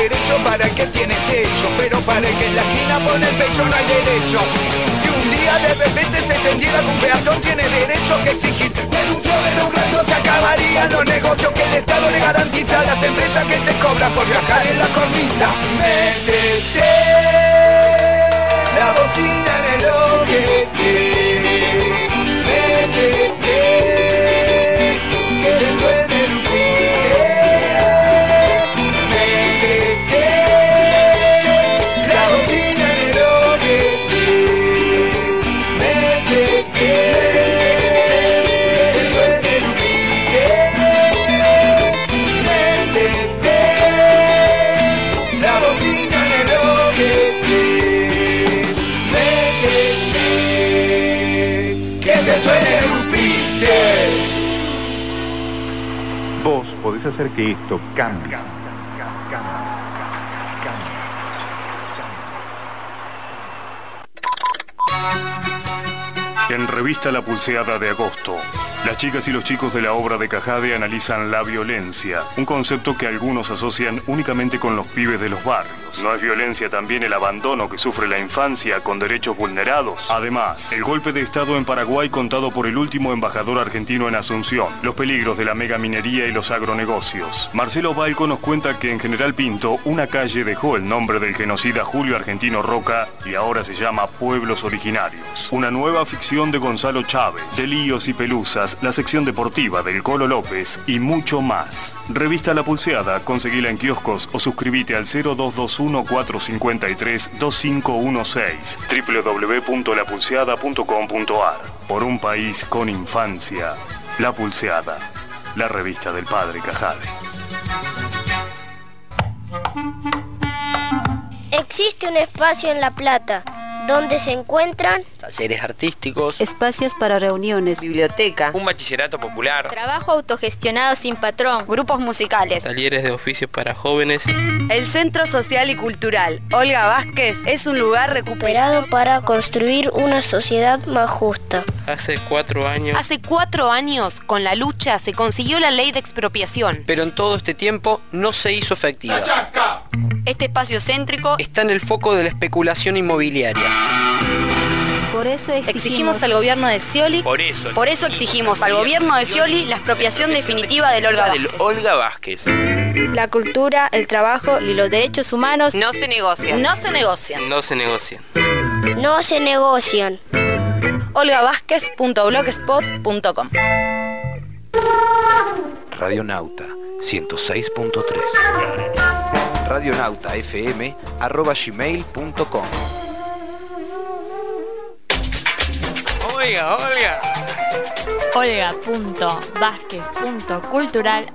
Derecho para el que tiene techo, pero para el que en la esquina pone el pecho no hay derecho. Si un día de repente se entendiera que un peatón tiene derecho que exigir denunció de un rato se acabarían los negocios que el Estado le garantiza a las empresas que te cobran por viajar en la cornisa. Métete la bocina en el ojete. Métete Hacer que esto cambie. En Revista La Pulseada de agosto, las chicas y los chicos de la obra de Cajade analizan la violencia, un concepto que algunos asocian únicamente con los pibes de los barrios. ¿No es violencia también el abandono que sufre la infancia con derechos vulnerados? Además, el golpe de Estado en Paraguay contado por el último embajador argentino en Asunción, los peligros de la megaminería y los agronegocios. Marcelo Balco nos cuenta que en General Pinto, una calle dejó el nombre del genocida Julio Argentino Roca y ahora se llama Pueblos Originarios. Una nueva ficción de Gonzalo Chávez, de líos y pelusas, la sección deportiva del Colo López y mucho más. Revista La Pulseada, conseguila en kioscos o suscríbete al 0221 453 2516 www.lapulseada.com.ar Por un país con infancia. La Pulseada. la revista del padre Cajade. Existe un espacio en La Plata donde se encuentran talleres artísticos, espacios para reuniones, biblioteca, un bachillerato popular, trabajo autogestionado sin patrón, grupos musicales, talleres de oficios para jóvenes. El Centro Social y Cultural Olga Vázquez es un lugar recuperado para construir una sociedad más justa. Hace cuatro años. Hace cuatro años, con la lucha, se consiguió la ley de expropiación. Pero en todo este tiempo no se hizo efectiva. Este espacio céntrico está en el foco de la especulación inmobiliaria. Por eso exigimos, exigimos al gobierno de Scioli. Por eso. Por eso exigimos al gobierno de Scioli la expropiación definitiva del Olga. Del Olga Vázquez. La cultura, el trabajo y los derechos humanos no se negocian. No se negocian. No se negocian. No se negocian. olgavázquez.blogspot.com Radionauta 106.3 radionautafm arroba gmail.com Oiga, Olga. Olga.vázquez.cultural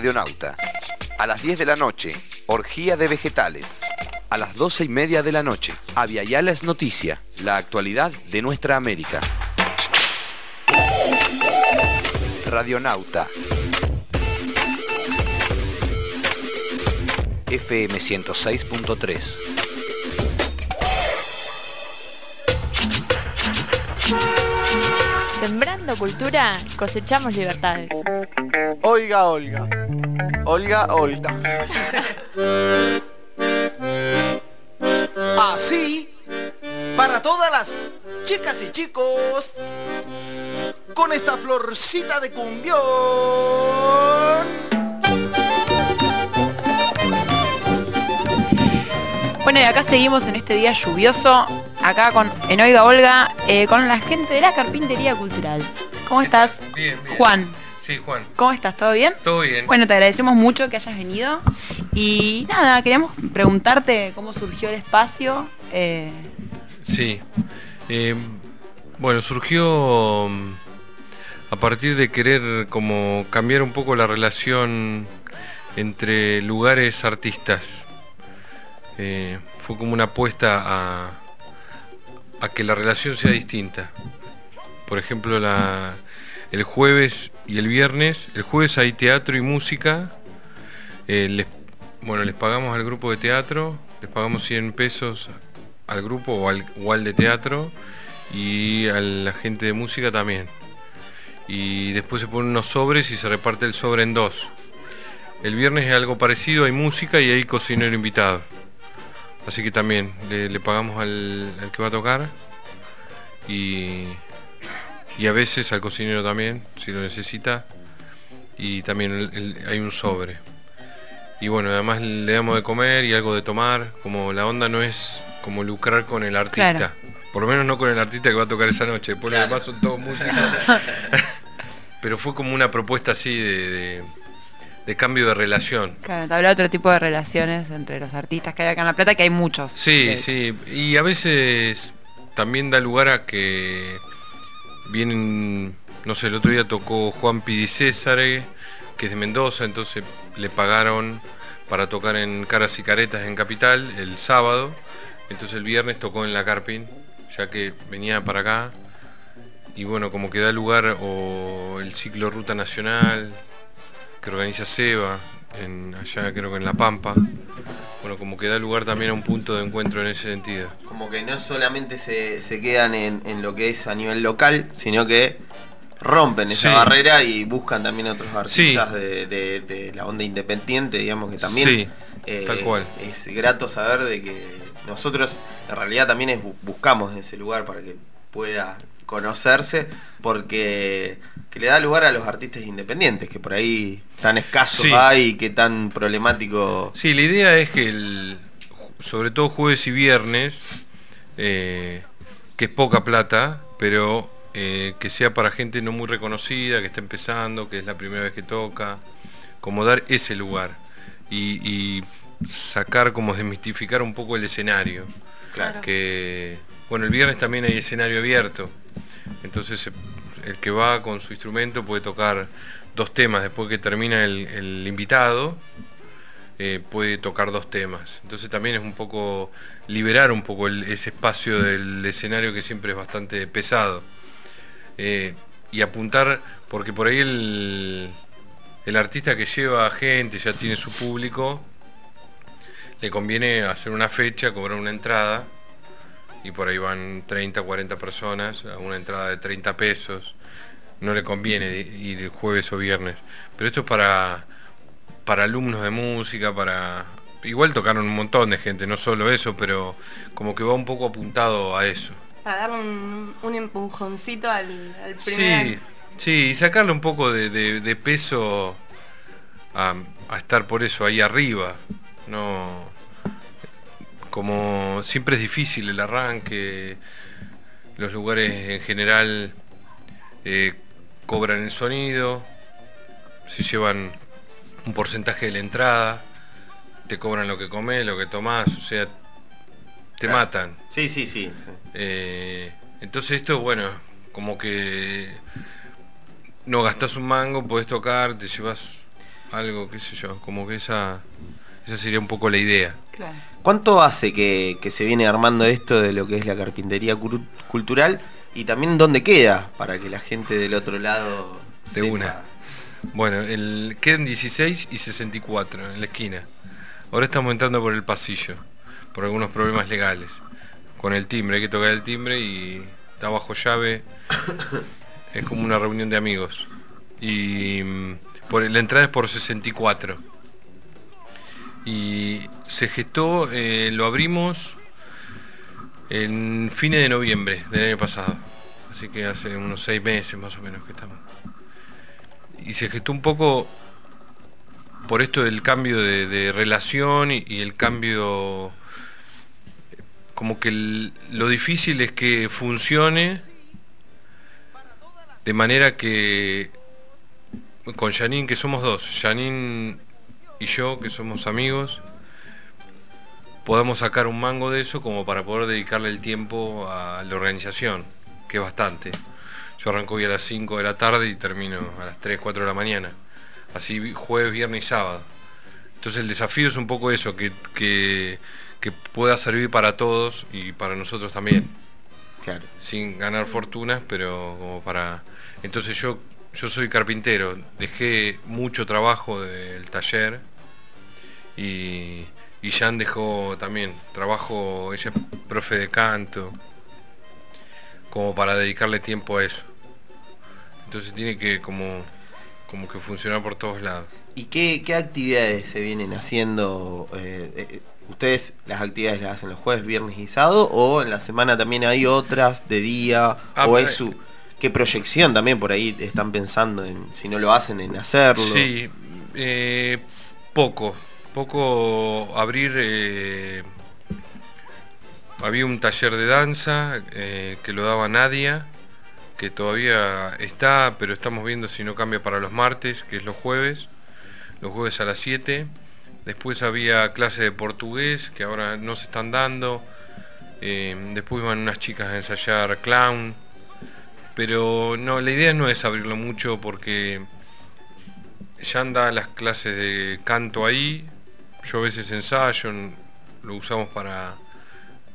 Radionauta. A las 10 de la noche, Orgía de Vegetales. A las 12 y media de la noche, Aviala es Noticia, la actualidad de nuestra América. Radionauta. FM 106.3. Sembrando cultura, cosechamos libertades. Oiga, Olga. Olga, Olga. Así, para todas las chicas y chicos, con esta florcita de cumbión. Bueno, y acá seguimos en este día lluvioso, acá con en Oiga Olga, eh, con la gente de la Carpintería Cultural. ¿Cómo estás? Bien, bien. Juan, Sí, Juan. ¿cómo estás? ¿Todo bien? Todo bien. Bueno, te agradecemos mucho que hayas venido. Y nada, queríamos preguntarte cómo surgió el espacio. eh, Sí. Eh, bueno, surgió mm, a partir de querer como cambiar un poco la relación entre lugares artistas. Eh, fue como una apuesta a, a que la relación sea distinta. Por ejemplo, la, el jueves y el viernes, el jueves hay teatro y música. Eh, les, bueno, les pagamos al grupo de teatro, les pagamos 100 pesos al grupo o al, o al de teatro y a la gente de música también. Y después se ponen unos sobres y se reparte el sobre en dos. El viernes es algo parecido, hay música y hay cocinero invitado. Así que también le, le pagamos al, al que va a tocar y, y a veces al cocinero también, si lo necesita. Y también el- el- hay un sobre. Y bueno, además le damos de comer y algo de tomar, como la onda no es como lucrar con el artista. Claro. Por lo menos no con el artista que va a tocar esa noche, después los demás son todos músicos. (laughs) Pero fue como una propuesta así de, de- de cambio de relación. claro, de otro tipo de relaciones entre los artistas que hay acá en La Plata, que hay muchos. Sí, sí. Y a veces también da lugar a que vienen, no sé, el otro día tocó Juan Pidi Césare, que es de Mendoza, entonces le pagaron para tocar en Caras y Caretas en Capital el sábado. Entonces el viernes tocó en la Carpin, ya que venía para acá. Y bueno, como que da lugar o el ciclo Ruta Nacional, que organiza Seba, en, allá creo que en La Pampa. Bueno, como que da lugar también a un punto de encuentro en ese sentido. Como que no solamente se, se quedan en, en lo que es a nivel local, sino que rompen esa Sí. barrera y buscan también otros Sí. artistas de, de- de la onda independiente, digamos que también Sí, eh, tal cual. es grato saber de que nosotros en realidad también es bu- buscamos ese lugar para que pueda conocerse porque que le da lugar a los artistas independientes que por ahí tan escasos Sí. hay que tan problemático Sí, la idea es que el, sobre todo jueves y viernes, eh, que es poca plata, pero eh, que sea para gente no muy reconocida, que está empezando, que es la primera vez que toca, como dar ese lugar y, y sacar, como desmistificar un poco el escenario. Claro. Que, bueno, el viernes también hay escenario abierto, entonces eh, el que va con su instrumento puede tocar dos temas después que termina el, invitado eh, puede tocar dos temas. Entonces también es un poco liberar un poco el- ese espacio del escenario que siempre es bastante pesado. Eh, y apuntar, porque por ahí el, el artista que lleva gente, ya tiene su público, le conviene hacer una fecha, cobrar una entrada, y por ahí van 30, 40 personas a una entrada de 30 pesos. No le conviene ir jueves o viernes. Pero esto es para, para alumnos de música, para... Igual tocaron un montón de gente, no solo eso, pero como que va un poco apuntado a eso. Para darle un, un empujoncito al, al primer. Sí, sí, y sacarle un poco de, de- de peso a, a estar por eso ahí arriba. No, como siempre es difícil el arranque, los lugares en general eh, cobran el sonido, se llevan un porcentaje de la entrada, te cobran lo que comes, lo que tomás, o sea, te Claro. matan. Sí, sí, sí. sí. Eh, entonces esto, bueno, como que no gastás un mango, podés tocar, te llevas algo, qué sé yo, como que esa, esa sería un poco la idea. ¿Cuánto hace que, que se viene armando esto de lo que es la carpintería cultural? Y también dónde queda, para que la gente del otro lado... De sepa? una. Bueno, el, quedan 16 y 64 en la esquina. Ahora estamos entrando por el pasillo, por algunos problemas legales. Con el timbre, hay que tocar el timbre y está bajo llave. Es como una reunión de amigos. Y mm, por, la entrada es por 64. Y se gestó, eh, lo abrimos en fines de noviembre del año pasado. Así que hace unos seis meses más o menos que estamos. Y se gestó un poco por esto del cambio de, relación y, el cambio, como que lo difícil es que funcione de manera que con Janine, que somos dos, Janine y yo, que somos amigos, podamos sacar un mango de eso como para poder dedicarle el tiempo a la organización, que es bastante. Yo arranco hoy a las 5 de la tarde y termino a las 3, 4 de la mañana. Así jueves, viernes y sábado. Entonces el desafío es un poco eso, que, que, que pueda servir para todos y para nosotros también. Claro. Sin ganar fortunas, pero como para... Entonces yo, yo soy carpintero, dejé mucho trabajo del taller y, y Jan dejó también trabajo, ella es profe de canto, como para dedicarle tiempo a eso. Entonces tiene que como, como que funcionar por todos lados. ¿Y qué, qué actividades se vienen haciendo? eh, eh, ¿Ustedes las actividades las hacen los jueves, viernes y sábado? ¿O en la semana también hay otras de día? Ah, ¿O eh, es su... ¿Qué proyección también por ahí están pensando en, si no lo hacen, en hacerlo? Sí, eh, poco, poco abrir. eh, había un taller de danza eh, que lo daba Nadia, que todavía está, pero estamos viendo si no cambia para los martes, que es los jueves, los jueves a las 7. Después había clase de portugués, que ahora no se están dando. Eh, después iban unas chicas a ensayar clown. Pero no, la idea no es abrirlo mucho porque ya anda las clases de canto ahí. Yo a veces ensayo, lo usamos para,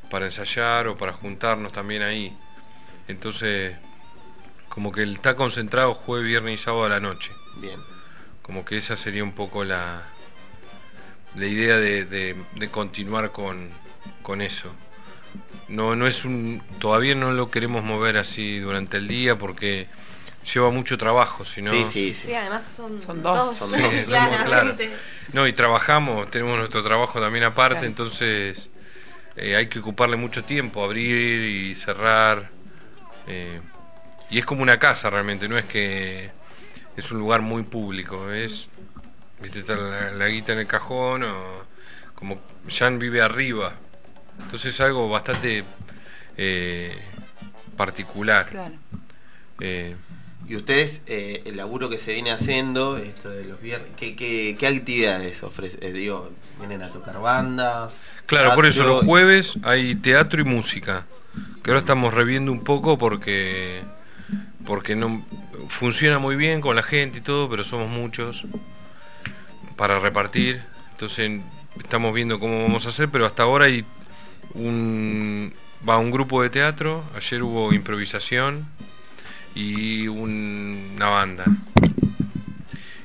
para ensayar o para juntarnos también ahí. Entonces, como que él está concentrado jueves, viernes y sábado a la noche. Bien. Como que esa sería un poco la, la idea de, de- de continuar con, con eso. No, no es un. todavía no lo queremos mover así durante el día porque lleva mucho trabajo, si no. Sí, sí, Sí, además son, Son dos. Son Sí, dos. somos, claro. No, y trabajamos, tenemos nuestro trabajo también aparte, Claro. entonces eh, hay que ocuparle mucho tiempo, abrir y cerrar. eh, y es como una casa realmente, no es que es un lugar muy público, es, viste, está la, la guita en el cajón o como Jan vive arriba, entonces es algo bastante eh, particular. Claro. Eh, ¿Y ustedes, eh, el laburo que se viene haciendo, esto de los viernes, qué, qué, qué actividades ofrecen? Eh, digo, ¿vienen a tocar bandas? Claro, por eso los jueves hay teatro y música. Que ahora estamos reviendo un poco porque porque no funciona muy bien con la gente y todo, pero somos muchos para repartir. Entonces estamos viendo cómo vamos a hacer, pero hasta ahora hay un va un grupo de teatro, ayer hubo improvisación y un- una banda.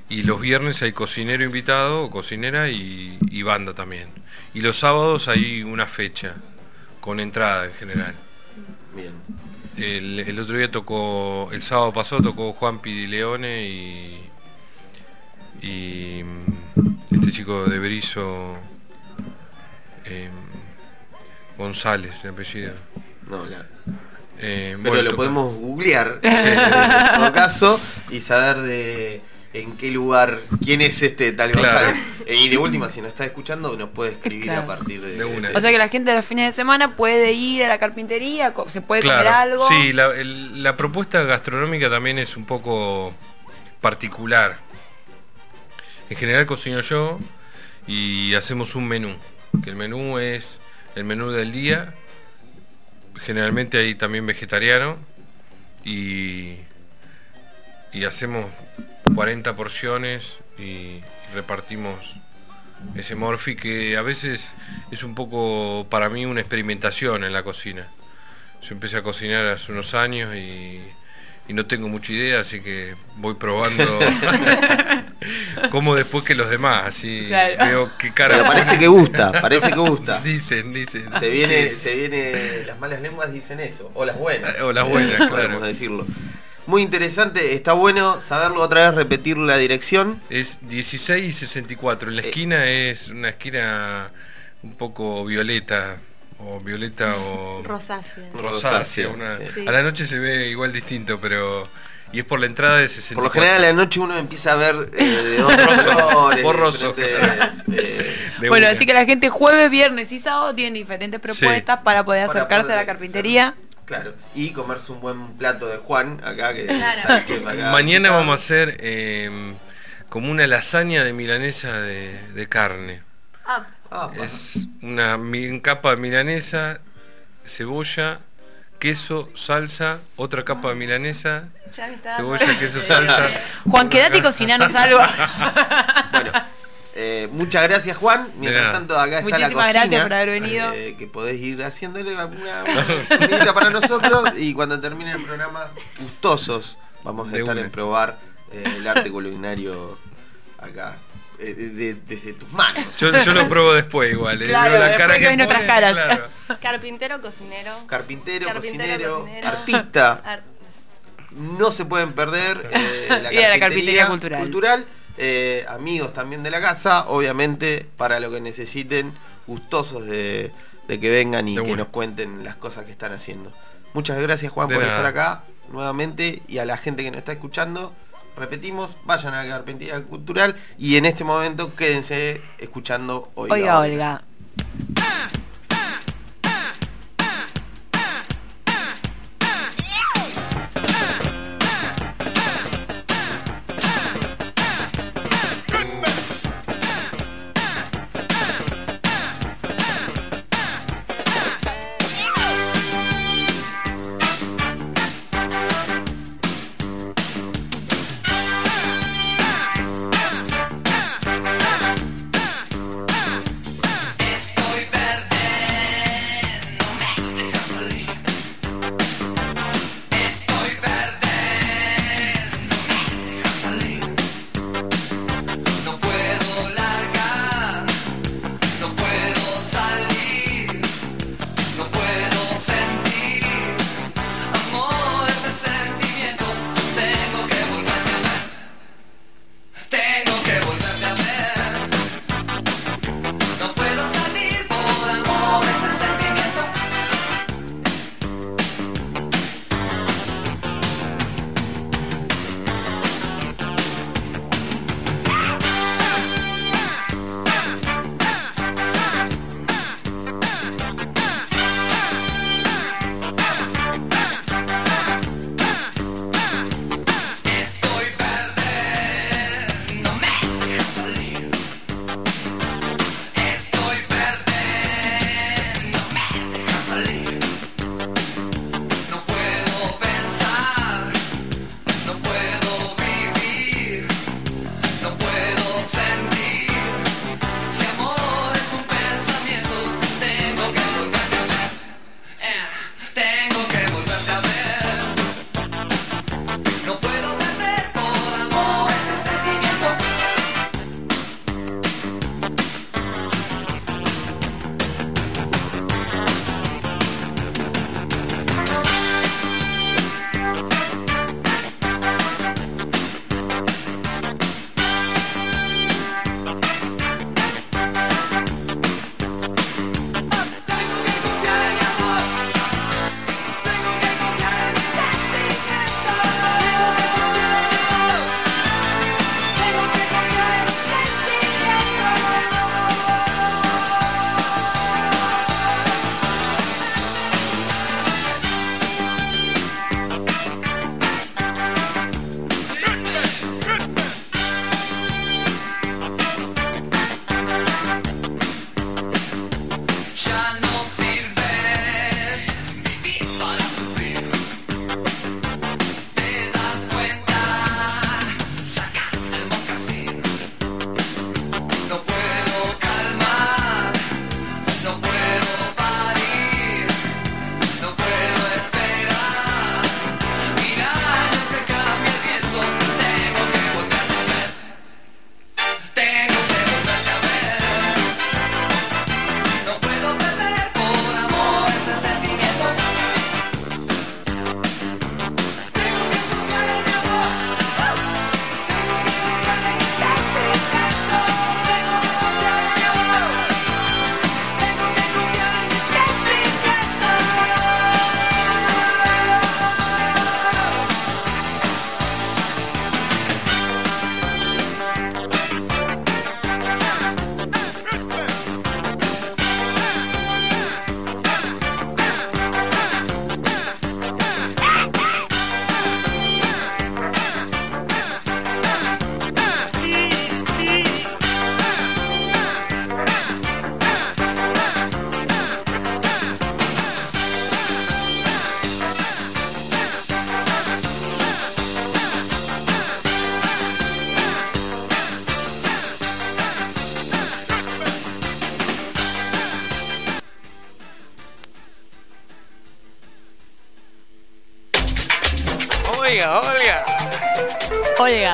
Y los viernes hay cocinero invitado o cocinera y, y banda también. Y los sábados hay una fecha con entrada en general. Bien. El, el otro día tocó, el sábado pasado tocó Juan Pidileone y, y mm, este chico de Berizo em, González, de apellido. No, la- Eh, Pero bueno, lo podemos googlear (laughs) en todo caso y saber de en qué lugar, quién es este tal. González. Eh, Y de última, si nos está escuchando, nos puede escribir Claro. a partir de, De una. O sea que la gente de los fines de semana puede ir a la carpintería, se puede comer Claro, algo. Sí, la, el- la propuesta gastronómica también es un poco particular. En general cocino yo y hacemos un menú. Que el menú es el menú del día. Generalmente hay también vegetariano. Y, y hacemos 40 porciones y repartimos ese morfi que a veces es un poco para mí una experimentación en la cocina. Yo empecé a cocinar hace unos años y, y no tengo mucha idea, así que voy probando (laughs) como después que los demás, así Claro. veo qué cara. Pero parece que gusta, parece que gusta. Dicen, dicen. Se viene, Sí. se viene, las malas lenguas dicen eso, o las buenas. O las buenas, (laughs) claro. Podemos decirlo. Muy interesante, está bueno saberlo otra vez, repetir la dirección. Es 16 y 64. En Eh. la esquina es una esquina un poco violeta. O violeta o. (laughs) Rosácea. Rosácea. una- sí. A la noche se ve igual distinto, pero. Y es por la entrada de 64. Por lo general a la noche uno empieza a ver eh, de otros Borroso. (laughs) colores, Borroso. diferentes, eh, Bueno, una. así que la gente jueves, viernes y sábado tienen diferentes propuestas para poder Para acercarse poder a la carpintería. Claro, y comerse un buen plato de Juan acá que Claro. acá. (laughs) Mañana vamos a hacer eh, como una lasaña de milanesa de, de carne. Ah, Es una capa de milanesa, cebolla, queso, salsa, otra capa de milanesa, Ya me está cebolla, queso, salsa. (laughs) Juan, quédate y cocinanos algo. (laughs) Eh, muchas gracias Juan. Mientras tanto acá está Muchísimas la cocina. gracias por haber venido. eh, que podés ir haciéndole una, una (laughs) comidita para nosotros y cuando termine el programa gustosos vamos a De estar una. en probar eh, el arte culinario acá eh, de- de- desde tus manos. Yo, yo lo pruebo después igual. eh, Claro, la después cara que ven pone, nuestras caras. claro. (laughs) Carpintero, cocinero. Carpintero, Carpintero, cocinero, cocinero. artista. Ar- No se pueden perder eh, la (laughs) Y a la carpintería cultural. eh, amigos también de la casa, obviamente, para lo que necesiten, gustosos de, de que vengan y De que nos cuenten las cosas que están haciendo. Muchas gracias Juan De por nada. estar acá nuevamente y a la gente que nos está escuchando. Repetimos, vayan a la carpintería cultural y en este momento quédense escuchando Oiga, Oiga, Olga.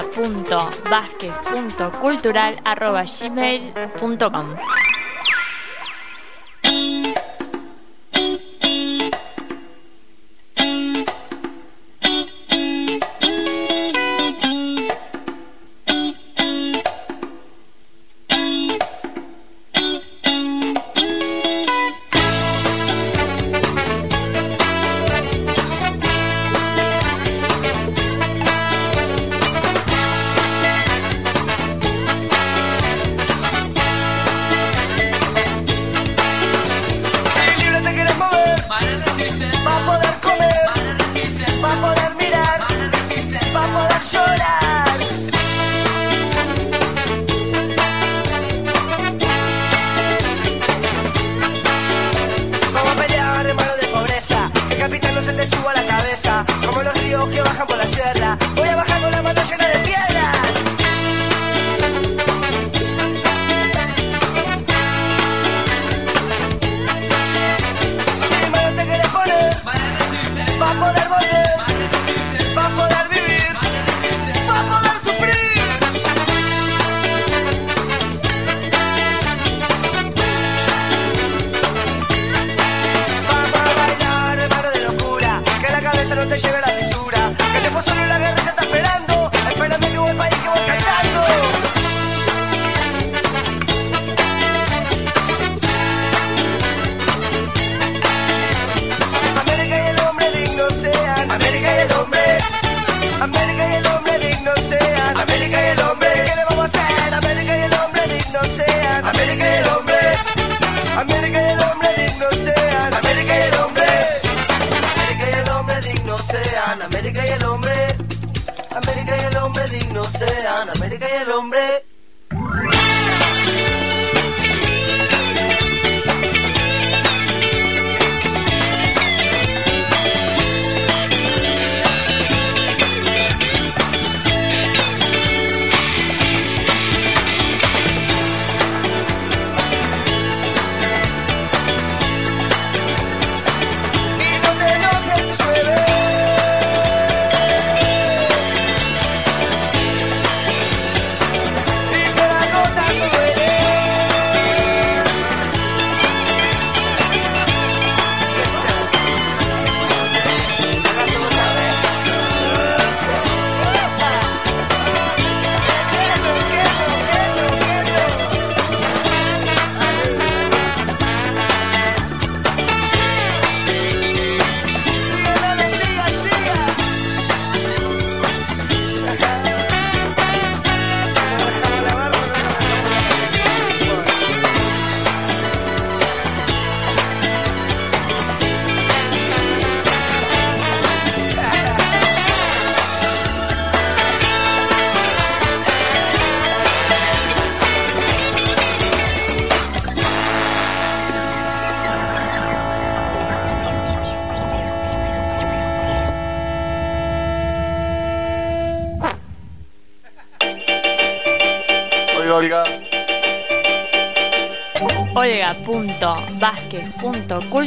punto basquet punto cultural arroba gmail punto com. va a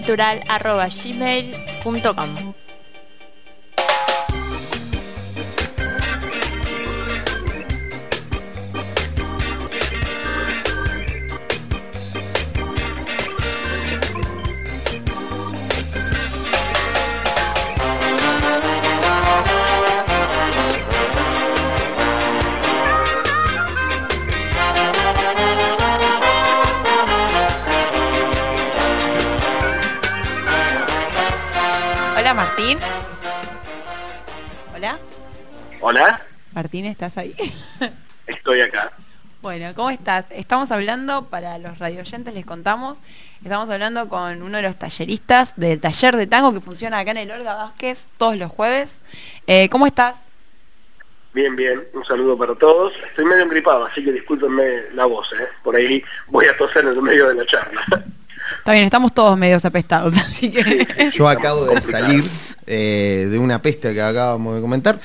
cultural.gmail.com ¿estás ahí? (laughs) Estoy acá. Bueno, ¿cómo estás? Estamos hablando, para los radioyentes les contamos, estamos hablando con uno de los talleristas del taller de tango que funciona acá en el Olga Vázquez todos los jueves. Eh, ¿Cómo estás? Bien, bien, un saludo para todos. Estoy medio engripado, así que discúlpenme la voz, ¿eh? por ahí voy a toser en el medio de la charla. Está bien, estamos todos medios apestados, (laughs) así que... Yo acabo de salir eh, de una peste que acabamos de comentar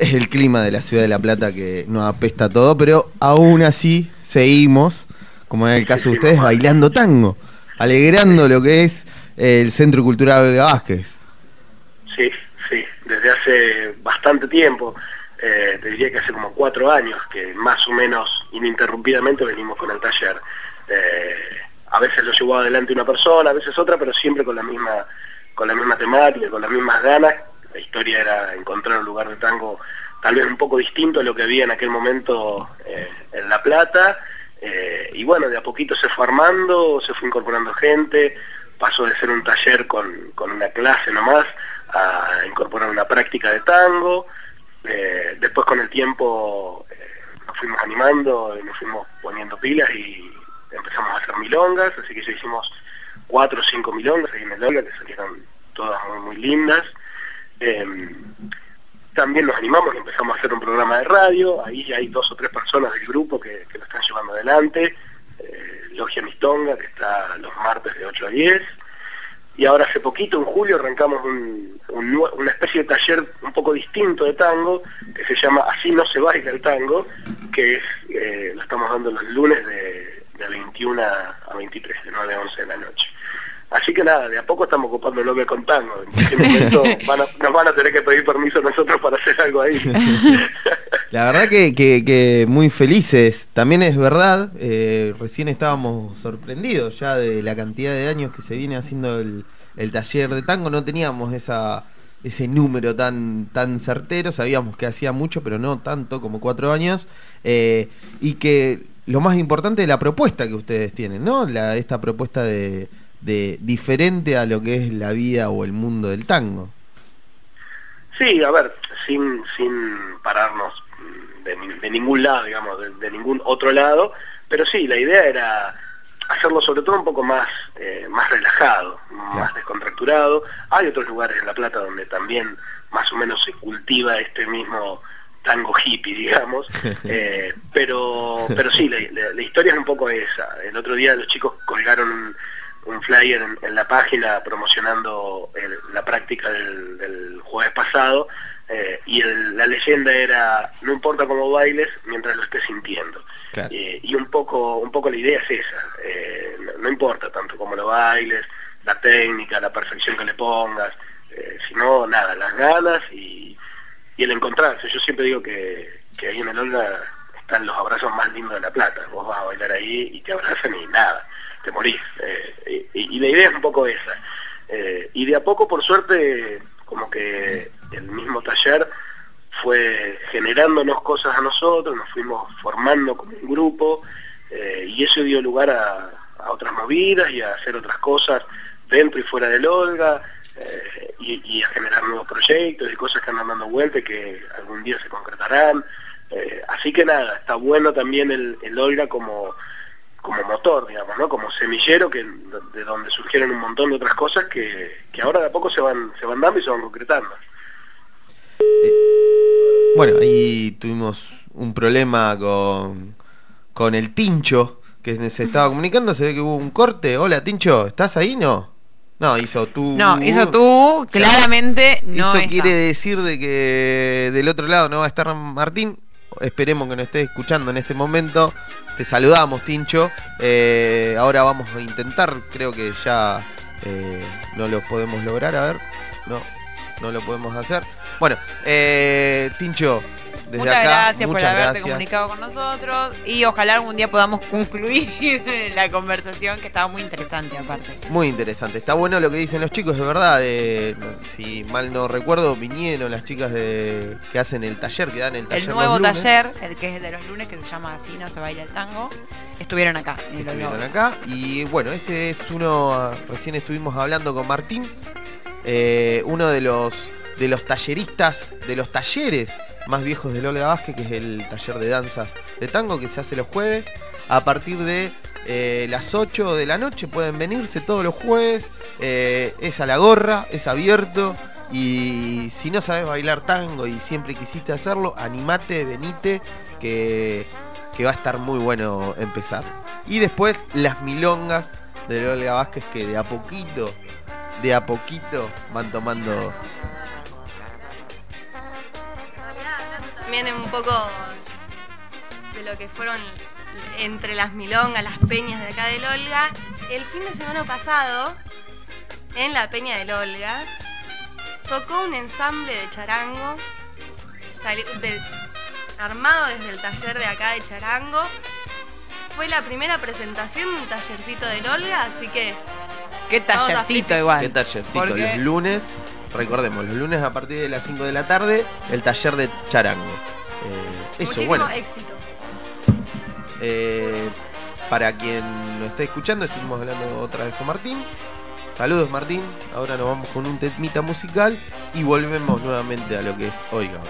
es el clima de la ciudad de La Plata que nos apesta todo, pero aún así seguimos, como en el caso de ustedes, bailando tango, alegrando lo que es el Centro Cultural de Vázquez. Sí, sí, desde hace bastante tiempo, eh, te diría que hace como cuatro años que más o menos ininterrumpidamente venimos con el taller. Eh, a veces lo llevó adelante una persona, a veces otra, pero siempre con la misma con la misma temática, con las mismas ganas la historia era encontrar un lugar de tango tal vez un poco distinto a lo que había en aquel momento eh, en La Plata. Eh, y bueno, de a poquito se fue armando, se fue incorporando gente, pasó de ser un taller con, con una clase nomás a incorporar una práctica de tango. Eh, después con el tiempo nos fuimos animando y nos fuimos poniendo pilas y empezamos a hacer milongas, así que ya hicimos cuatro o cinco milongas ahí en el Olga que salieron todas muy lindas. Em, también nos animamos empezamos a hacer un programa de radio, ahí hay dos o tres personas del grupo que, lo están llevando adelante, eh, Logia Mistonga, que está los martes de 8 a 10, y ahora hace poquito, en julio, arrancamos una especie de taller un poco distinto de tango, que se llama Así no se baila el tango, que eh, lo estamos dando los lunes de, de 21 a 23, de 9 a 11 de la noche. Así que nada, de a poco estamos ocupando lo que con tango. En momento (laughs) van a- nos van a tener que pedir permiso nosotros para hacer algo ahí. (laughs) La verdad que, que- que muy felices. También es verdad, eh, recién estábamos sorprendidos ya de la cantidad de años que se viene haciendo el, el taller de tango. No teníamos esa ese número tan tan certero. Sabíamos que hacía mucho, pero no tanto como cuatro años. Eh, y que lo más importante es la propuesta que ustedes tienen, ¿no? La, esta propuesta de, de diferente a lo que es la vida o el mundo del tango. Sí, a ver, sin, sin pararnos de, de ningún lado, digamos, de, de ningún otro lado, pero sí, la idea era hacerlo sobre todo un poco más, eh, más relajado, más descontracturado. Hay otros lugares en La Plata donde también más o menos se cultiva este mismo tango hippie, digamos, (laughs) eh, pero, pero sí, la, la- la historia es un poco esa. El otro día los chicos colgaron un, flyer en, en la página promocionando el- la práctica del, del jueves pasado eh, y el- la leyenda era no importa cómo bailes mientras lo estés sintiendo Eh, y un poco un poco la idea es esa eh, no, no importa tanto cómo lo bailes la técnica la perfección que le pongas eh, sino nada las ganas y, y el encontrarse. Yo siempre digo que, que ahí en el Olga están los abrazos más lindos de la plata. Vos vas a bailar ahí y te abrazan y nada te morís Eh, y, la idea es un poco esa Eh, y de a poco por suerte como que el mismo taller fue generándonos cosas a nosotros, nos fuimos formando como un grupo eh, y eso dio lugar a, otras movidas y a hacer otras cosas dentro y fuera del Olga y, a generar nuevos proyectos y cosas que andan dando vuelta y que algún día se concretarán. Así que nada, está bueno también el, el Olga como, como motor, digamos, ¿no? como semillero que de donde surgieron un montón de otras cosas que, que ahora de a poco se van, se van dando y se van concretando. Bueno, ahí tuvimos un problema con, con el Tincho, que se (laughs) estaba comunicando, se ve que hubo un corte. Hola Tincho, ¿estás ahí? No. No, hizo tú. No, hizo tú, claramente no Eso está. quiere decir de que del otro lado no va a estar Martín. Esperemos que nos esté escuchando en este momento. Te saludamos, Tincho. Eh, ahora vamos a intentar, creo que ya eh, no lo podemos lograr. A ver, no, no lo podemos hacer. Bueno, eh, Tincho, desde Muchas acá, gracias por haberte gracias. comunicado con nosotros y ojalá algún día podamos concluir (laughs) la conversación que estaba muy interesante aparte. Muy interesante. Está bueno lo que dicen los chicos, de verdad. eh, si mal no recuerdo, vinieron las chicas de que hacen el taller, que dan el taller. El los nuevo lunes. taller, el que es el de los lunes, que se llama Así no se baila el tango, estuvieron acá. Estuvieron acá. Y bueno, este es uno. Recién estuvimos hablando con Martín. eh, uno de los de los talleristas, de los talleres más viejos del Olga Vázquez, que es el taller de danzas de tango que se hace los jueves. A partir de eh, las 8 de la noche pueden venirse todos los jueves. eh, es a la gorra, es abierto. Y si no sabes bailar tango y siempre quisiste hacerlo, animate, venite, que, que va a estar muy bueno empezar. Y después las milongas de Olga Vázquez que de a poquito, de a poquito van tomando También un poco de lo que fueron entre las milongas, las peñas de acá del Olga. El fin de semana pasado, en la peña del Olga, tocó un ensamble de charango, sali- de- armado desde el taller de acá de charango. Fue la primera presentación de un tallercito del Olga, así que Qué tallercito igual. ¿Qué tallercito? Porque- Los lunes, recordemos, los lunes a partir de las 5 de la tarde, el taller de charango. Eh, eso, muchísimo bueno. éxito. Eh, para quien lo esté escuchando, estuvimos hablando otra vez con Martín. Saludos Martín, ahora nos vamos con un temita musical y volvemos nuevamente a lo que es Oiga.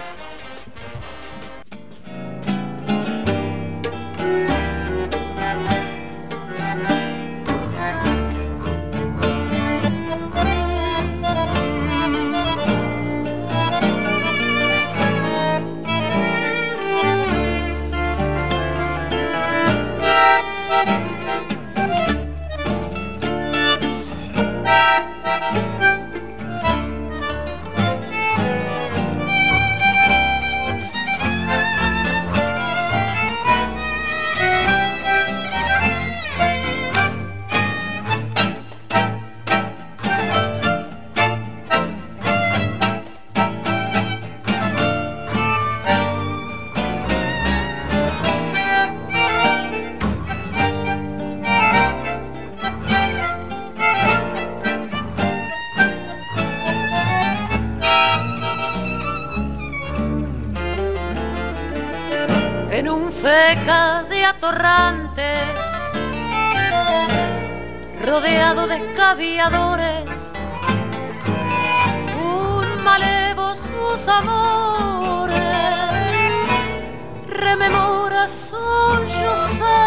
Rodeado de escaviadores, un malevo sus amores, rememora sollozante,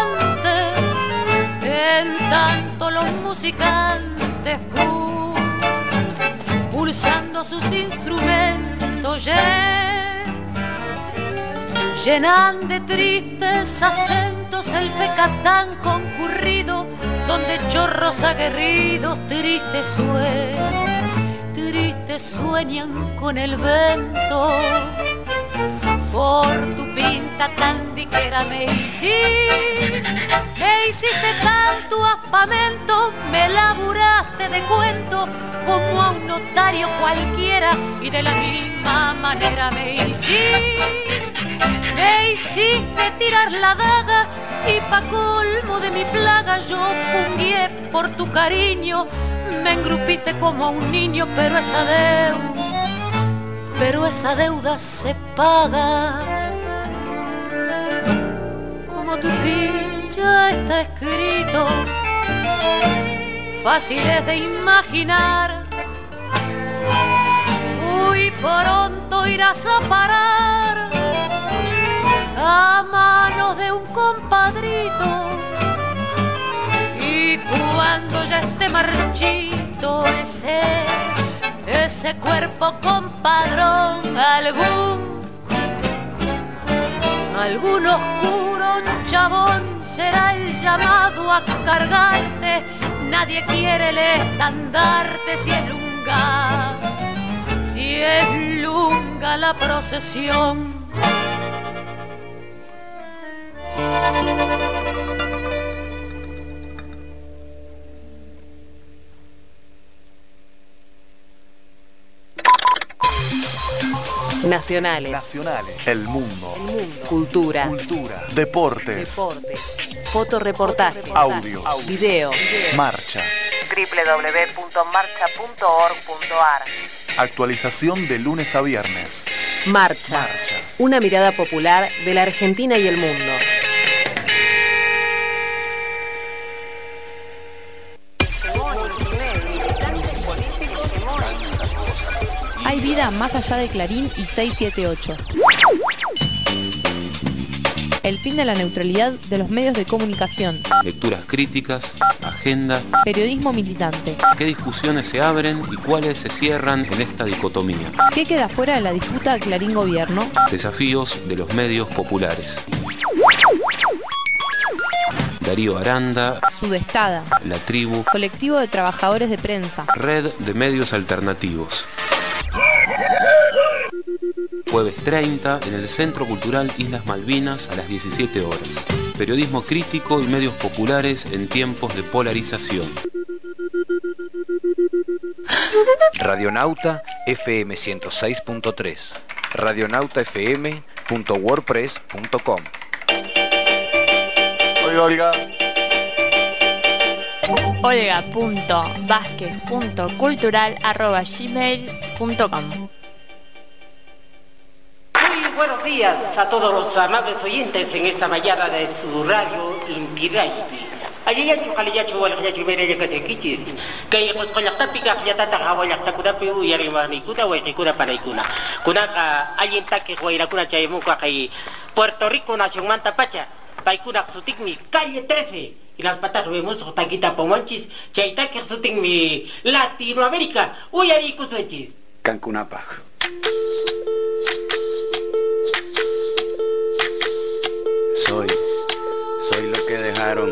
en tanto los musicantes pum, pulsando sus instrumentos lle- llenan de tristes acentos el feca tan concurrido, donde chorros aguerridos tristes sueñan, tristes sueñan con el vento. Por tu pinta tan diquera me hiciste, me hiciste tanto aspamento, me laburaste de cuento como a un notario cualquiera y de la misma manera me hiciste, me hiciste tirar la daga y pa' colmo de mi plaga yo pungué por tu cariño, me engrupiste como a un niño, pero esa deuda pero esa deuda se paga. Como tu fin ya está escrito, fácil es de imaginar. Muy pronto irás a parar a manos de un compadrito. Y cuando ya esté marchito ese ese cuerpo compadrón algún algún oscuro chabón será el llamado a cargarte nadie quiere el estandarte si es lunga si es lunga la procesión Nacionales. Nacionales. El mundo. Cultura. Cultura. Deportes. Deportes. Fotoreportajes. Audios. Videos. Marcha. www.marcha.org.ar Actualización de lunes a viernes. Marcha. Una mirada popular de la Argentina y el mundo. Hay vida más allá de Clarín y 678. El fin de la neutralidad de los medios de comunicación. Lecturas críticas, agenda, Periodismo militante. qué discusiones se abren y cuáles se cierran en esta dicotomía. ¿Qué queda fuera de la disputa Clarín-Gobierno? Desafíos de los medios populares. Darío Aranda, Sudestada. La Tribu, Colectivo de Trabajadores de Prensa. Red de Medios Alternativos. Jueves 30 en el Centro Cultural Islas Malvinas a las 17 horas. Periodismo crítico y medios populares en tiempos de polarización. Radionauta FM 106.3. Radionautafm.wordpress.com. Oiga, Olga. olga.vázquez.cultural.gmail.com Muy buenos días a todos los amables oyentes en esta mañana de su radio Inti Raymi. Ayayachu kaliyachu wala kayachu mereya kasi kichis. Kaya kus kolak tapika kaya tataka wala takuna pi uyari mani kuna wa kuna panay kuna. Kuna ka ayin taki wa kuna chay muka kay Puerto Rico nación manta pacha. Pai kuna sutik mi calle 13. Y las patas vemos taquita pomanchis. Chay taki sutik mi Latinoamérica. Uyari kusuenchis. Cancunapa. Soy, soy lo que dejaron,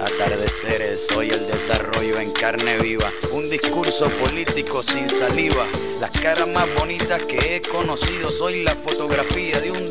atardeceres. Soy el desarrollo en carne viva, un discurso político sin saliva. Las caras más bonitas que he conocido, soy la fotografía de un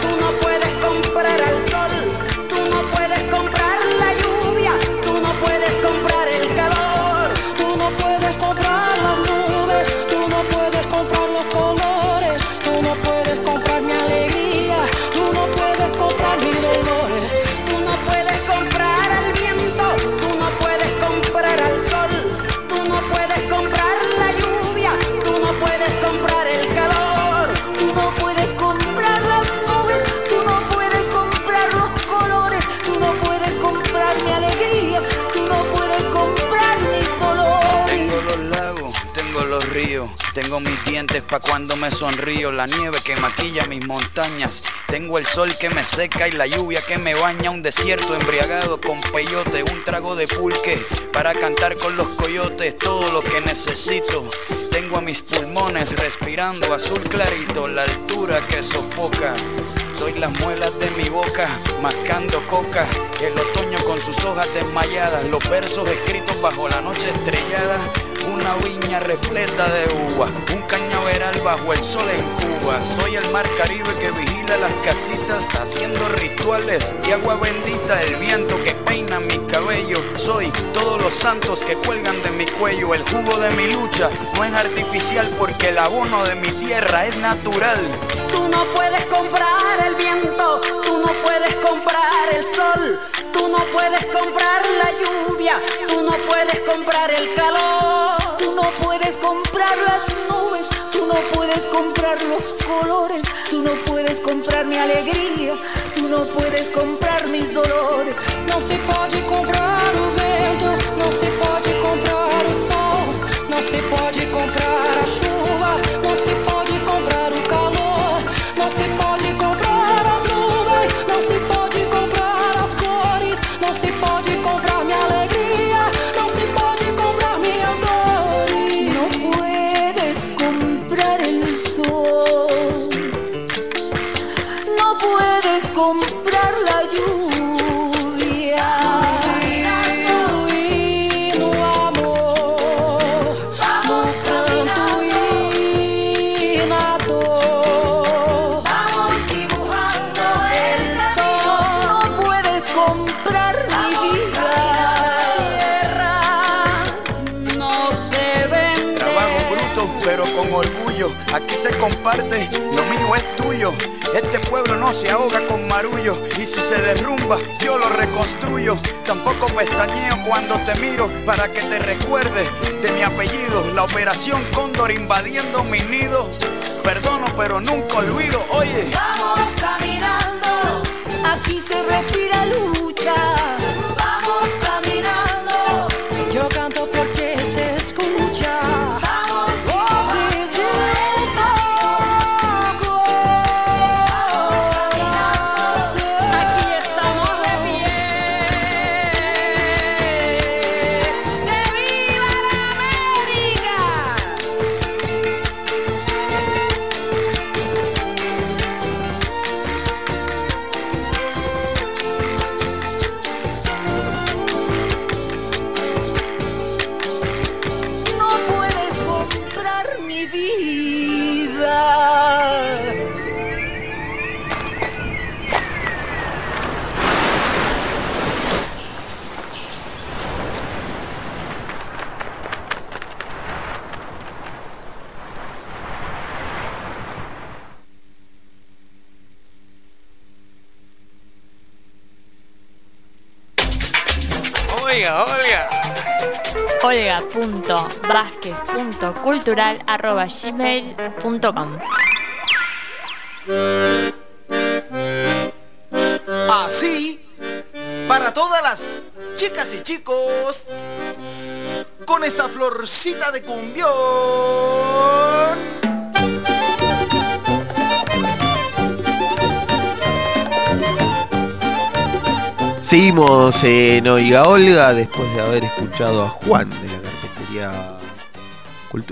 comprar al sol, tengo mis dientes pa' cuando me sonrío, la nieve que maquilla mis montañas, tengo el sol que me seca y la lluvia que me baña, un desierto embriagado con peyote, un trago de pulque para cantar con los coyotes, todo lo que necesito. Tengo a mis pulmones respirando azul clarito, la altura que sofoca. Soy las muelas de mi boca, mascando coca. El otoño con sus hojas desmayadas, los versos escritos bajo la noche estrellada. Una viña repleta de uva, un cañaveral bajo el sol en Cuba. Soy el mar Caribe que vigila las casitas, haciendo rituales y agua bendita, el viento que peina mi cabello. Soy todos los santos que cuelgan de mi cuello. El jugo de mi lucha no es artificial porque el abono de mi tierra es natural. Tú no puedes comprar el viento, tú no puedes comprar el sol, tú no puedes comprar la lluvia, tú no puedes comprar el calor. Tú no puedes comprar las nubes, tú no puedes comprar los colores, tú no puedes comprar mi alegría, tú no puedes comprar mis dolores. Não se pode comprar o vento, Aquí se comparte, lo mío es tuyo. Este pueblo no se ahoga con marullo y si se derrumba yo lo reconstruyo. Tampoco pestañeo cuando te miro para que te recuerdes de mi apellido. La operación Cóndor invadiendo mi nido. Perdono pero nunca olvido. Oye. Vamos caminando, aquí se respira lucha. Olga.vázquez.cultural arroba gmail.com Así, para todas las chicas y chicos, con esta florcita de cumbión. Seguimos en Oiga Olga después de haber escuchado a Juan de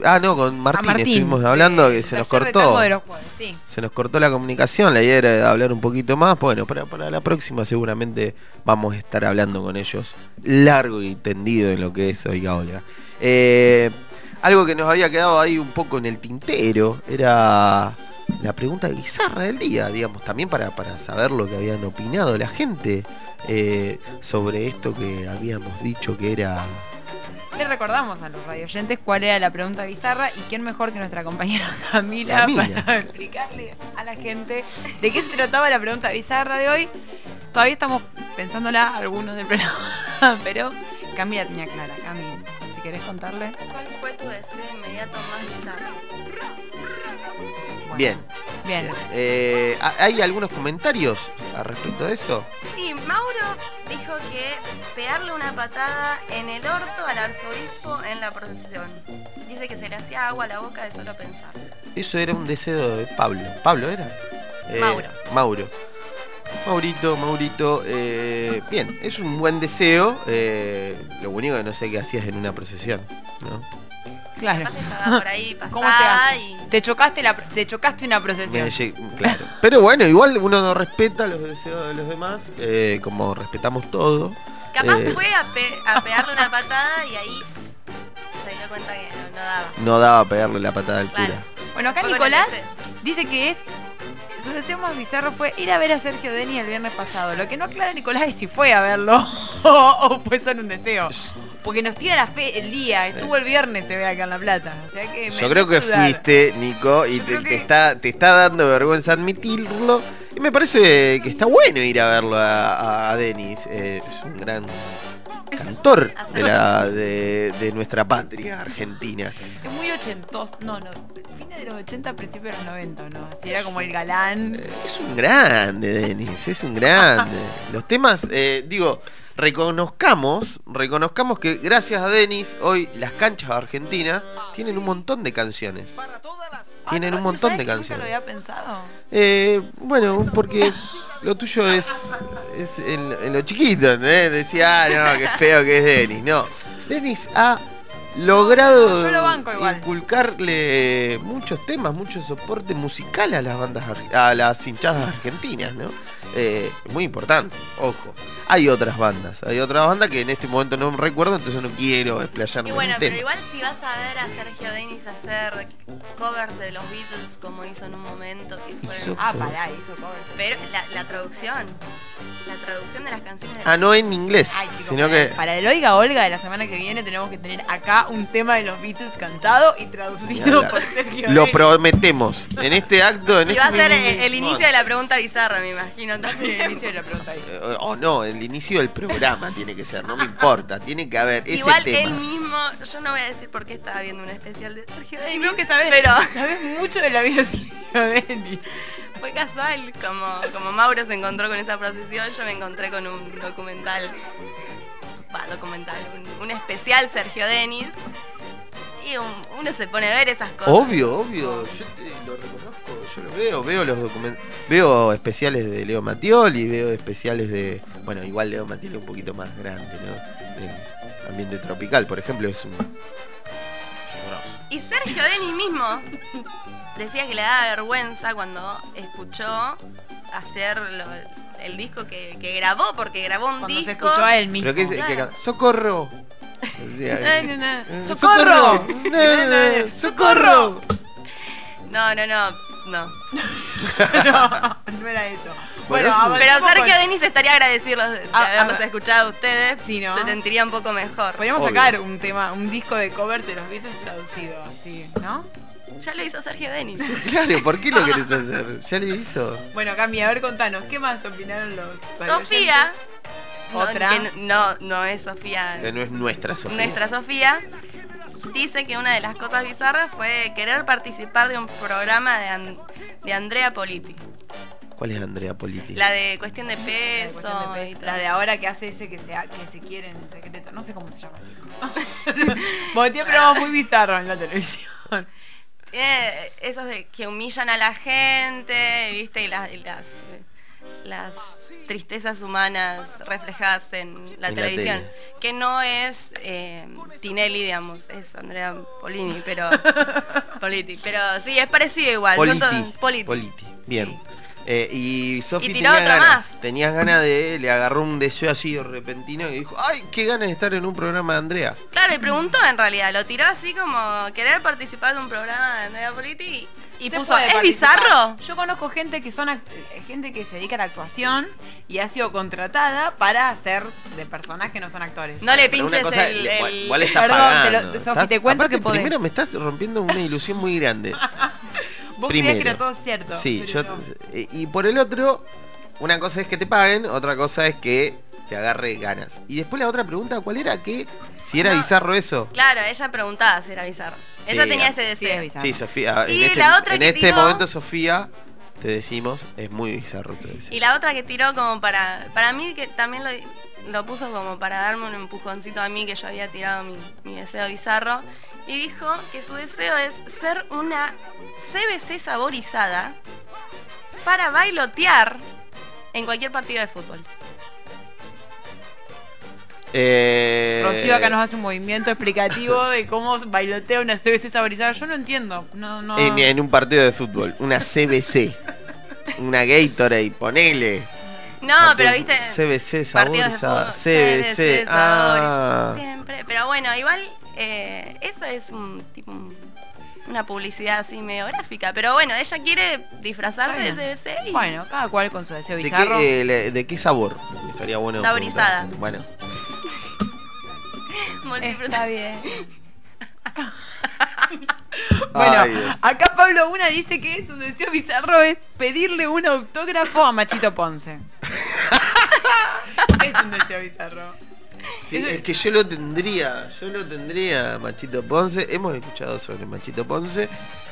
Ah, no, con Martín, Martín, estuvimos hablando que se nos cortó. tango de los jueves, sí. Se nos cortó la comunicación, la idea era hablar un poquito más. Bueno, para, para la próxima seguramente vamos a estar hablando con ellos largo y tendido en lo que es Oiga Olga. Eh, algo que nos había quedado ahí un poco en el tintero era la pregunta bizarra del día, digamos, también para, para saber lo que habían opinado la gente eh, sobre esto que habíamos dicho que era... Le recordamos a los radioyentes cuál era la pregunta bizarra y quién mejor que nuestra compañera Camila, (laughs) Camila. para explicarle a la gente de qué se trataba la pregunta bizarra de hoy. Todavía estamos pensándola algunos del programa, (laughs) pero Camila tenía clara. Camila, si querés contarle. ¿Cuál fue tu deseo inmediato más bizarro? Bien. Bien. Eh, ¿Hay algunos comentarios al respecto de eso? Sí, Mauro dijo que pegarle una patada en el orto al arzobispo en la procesión. Dice que se le hacía agua a la boca de solo pensar. Eso era un deseo de Pablo. ¿Pablo era? Eh, Mauro. Mauro. Maurito, Maurito. eh, bien, es un buen deseo. eh, lo único que no sé qué hacías en una procesión. ¿no? Claro. Estaba (laughs) por ahí ¿Cómo pasada y Te chocaste, la, te chocaste una procesión. Me claro. Pero bueno, igual uno no respeta los deseos de los demás, eh, como respetamos todo. capaz eh, fue a, pe- a pegarle una patada y ahí se dio cuenta que no, no daba. no daba a pegarle la patada al Claro. cura. Bueno, acá Nicolás dice que es. Su deseo más bizarro fue ir a ver a Sergio Deni el viernes pasado. Lo que no aclara Nicolás es si fue a verlo (laughs) o, o fue solo un deseo. Porque nos tira la fe el día. Estuvo el viernes, se ve acá en La Plata. O sea que me Yo creo que dudar. fuiste, Nico, y te, te está, te está dando vergüenza admitirlo. Y me parece que está bueno ir a verlo a, a Denis. Eh, es un gran cantor de, la, de, de nuestra patria argentina. Es muy ochentoso. No, no. Fines de los 80, principios de los 90, ¿no? Así era como el galán. Es un grande, Denis, es un grande. (laughs) Los temas, eh, digo, reconozcamos, reconozcamos que gracias a Denis, hoy las canchas argentinas tienen un montón de canciones. Tienen un montón de ¿Sabes que nunca lo canciones. había pensado? Eh, bueno, porque lo tuyo es, es en, en lo chiquito, ¿entendés? Decía, ah, no, qué feo que es Denis. No, Denis ha logrado banco inculcarle muchos temas, mucho soporte musical a las bandas, a las hinchadas argentinas, ¿no? Eh, muy importante, ojo. Hay otras bandas, hay otras bandas que en este momento no recuerdo, entonces no quiero explayarme Y en bueno, el pero tema. igual si vas a ver a Sergio Denis hacer covers de los Beatles como hizo en un momento que fueron- Hizo Ah, covers. pará, hizo cover. Pero la, la traducción, la traducción de las canciones de Ah, no en inglés, Ay, chicos, sino que... para el Oiga Olga de la semana que viene tenemos que tener acá un tema de los Beatles cantado y traducido por Sergio Lo prometemos. En este acto, en Y va a este ser el, el inicio de la pregunta bizarra, me imagino también. El inicio de la pregunta ahí. Eh, O no, el inicio del programa tiene que ser, no me importa, tiene que haber ese Igual tema. él mismo, yo no voy a decir por qué estaba viendo un especial de Sergio Sí, Denis, que sabes, pero sabes mucho de la vida de Sergio Denis. fue casual, como, como Mauro se encontró con esa procesión, yo me encontré con un documental, va, documental, un, un especial Sergio Denis, y un- uno se pone a ver esas cosas. Obvio, obvio, yo te lo reconozco, yo lo veo, veo los documentos, veo especiales de Leo Mattioli, veo especiales de, bueno, igual Leo Mattioli un poquito más grande, ¿no? En ambiente tropical, por ejemplo, es un Y Sergio Denis mismo decía que le daba vergüenza cuando escuchó hacer lo- el disco que, que grabó, porque grabó un Cuando se disco. escuchó a él mismo. Pero que, es- que Claro. canta, socorro. No, no. ¡Socorro! No, no, no, ¡Socorro! (laughs) No, no, no, no. no, no (laughs) era eso. Bueno, Bueno, es un- Pero Sergio con- Denis estaría agradecido de Ah, haberlos ah, escuchado a ustedes. Sí, ¿no? Se sentiría un poco mejor. Podríamos Obvio. sacar un tema, un disco de covers de los Beatles traducido, así, ¿no? Ya lo hizo Sergio Denis. (laughs) Claro, ¿por qué lo querés hacer? Ya le hizo. Bueno, Cami, a ver, contanos, ¿qué más opinaron los Sofía. no, Otra. no, no es Sofía. Que no es nuestra Sofía. Nuestra Sofía dice que una de las cosas bizarras fue querer participar de un programa de, de Andrea Politi. ¿Cuál es Andrea Politi? La de cuestión de La de peso. cuestión de y peso. tal. La de ahora que hace ese que se, que se quieren en secreto. No sé cómo se llama, (laughs) chico. Tiene programas muy bizarros en la televisión. Esos de que humillan a la gente, ¿viste? Y, las- y las, las tristezas humanas reflejadas en la En televisión. tele. que no es eh, Tinelli, digamos, es Andrea Polini, pero. (laughs) Politi. Pero sí, es parecido igual. Politi. Politi. Politi. Bien. Eh, y Sofi Y tenía tiró otra ganas. más. Tenías ganas de. Le agarró un deseo así repentino y dijo: ¡Ay, qué ganas de estar en un programa de Andrea! Claro, y preguntó en realidad, lo tiró así como querer participar de un programa de Andrea Politi y, y puso, ¿es participar. bizarro? Yo conozco gente que son eh, gente que se dedica a la actuación y ha sido contratada para hacer de personajes no son actores. No le pinches cosa, el, le- igual- el- igual estás Perdón, te lo- pagando. Sofi, Estás- te cuento aparte, que podés. Primero me estás rompiendo una ilusión muy grande. (laughs) Vos creías que primero. era todo cierto. Sí, yo. no. Y por el otro, una cosa es que te paguen, otra cosa es que te agarre ganas. Y después la otra pregunta, ¿cuál era? Que si era No. bizarro eso. Claro, ella preguntaba si era bizarro. Sí, ella tenía ese Sí, deseo. es bizarro. Sí, Sofía. En Y este, la otra en que este tiró- momento, Sofía, te decimos, es muy bizarro. Y la otra que tiró como para. Para mí que también lo, lo puso como para darme un empujoncito a mí que yo había tirado mi, mi deseo bizarro. Y dijo que su deseo es ser una CBC saborizada para bailotear en cualquier partido de fútbol. Eh, Rocío acá nos hace un movimiento explicativo de cómo bailotea una CBC saborizada. Yo no entiendo. No, no. en, en un partido de fútbol, una CBC. una Gatorade, ponele. No, pero viste. CBC saborizada. fútbol, CBC. Ah. Siempre. Pero bueno, igual eh, eso es un tipo un- una publicidad así medio gráfica. Pero bueno, ella quiere disfrazarse Bueno. de CBC y Bueno, cada cual con su deseo ¿De bizarro. qué, eh, le- ¿De qué sabor? Estaría bueno. Saborizada. preguntar. Bueno, (laughs) Está bien. (laughs) Bueno, Ay, Dios. acá Pablo Una dice que su deseo bizarro es pedirle un autógrafo a Machito Ponce. (laughs) es un deseo bizarro. Sí, es que yo lo tendría, yo lo tendría, Machito Ponce. Hemos escuchado sobre Machito Ponce.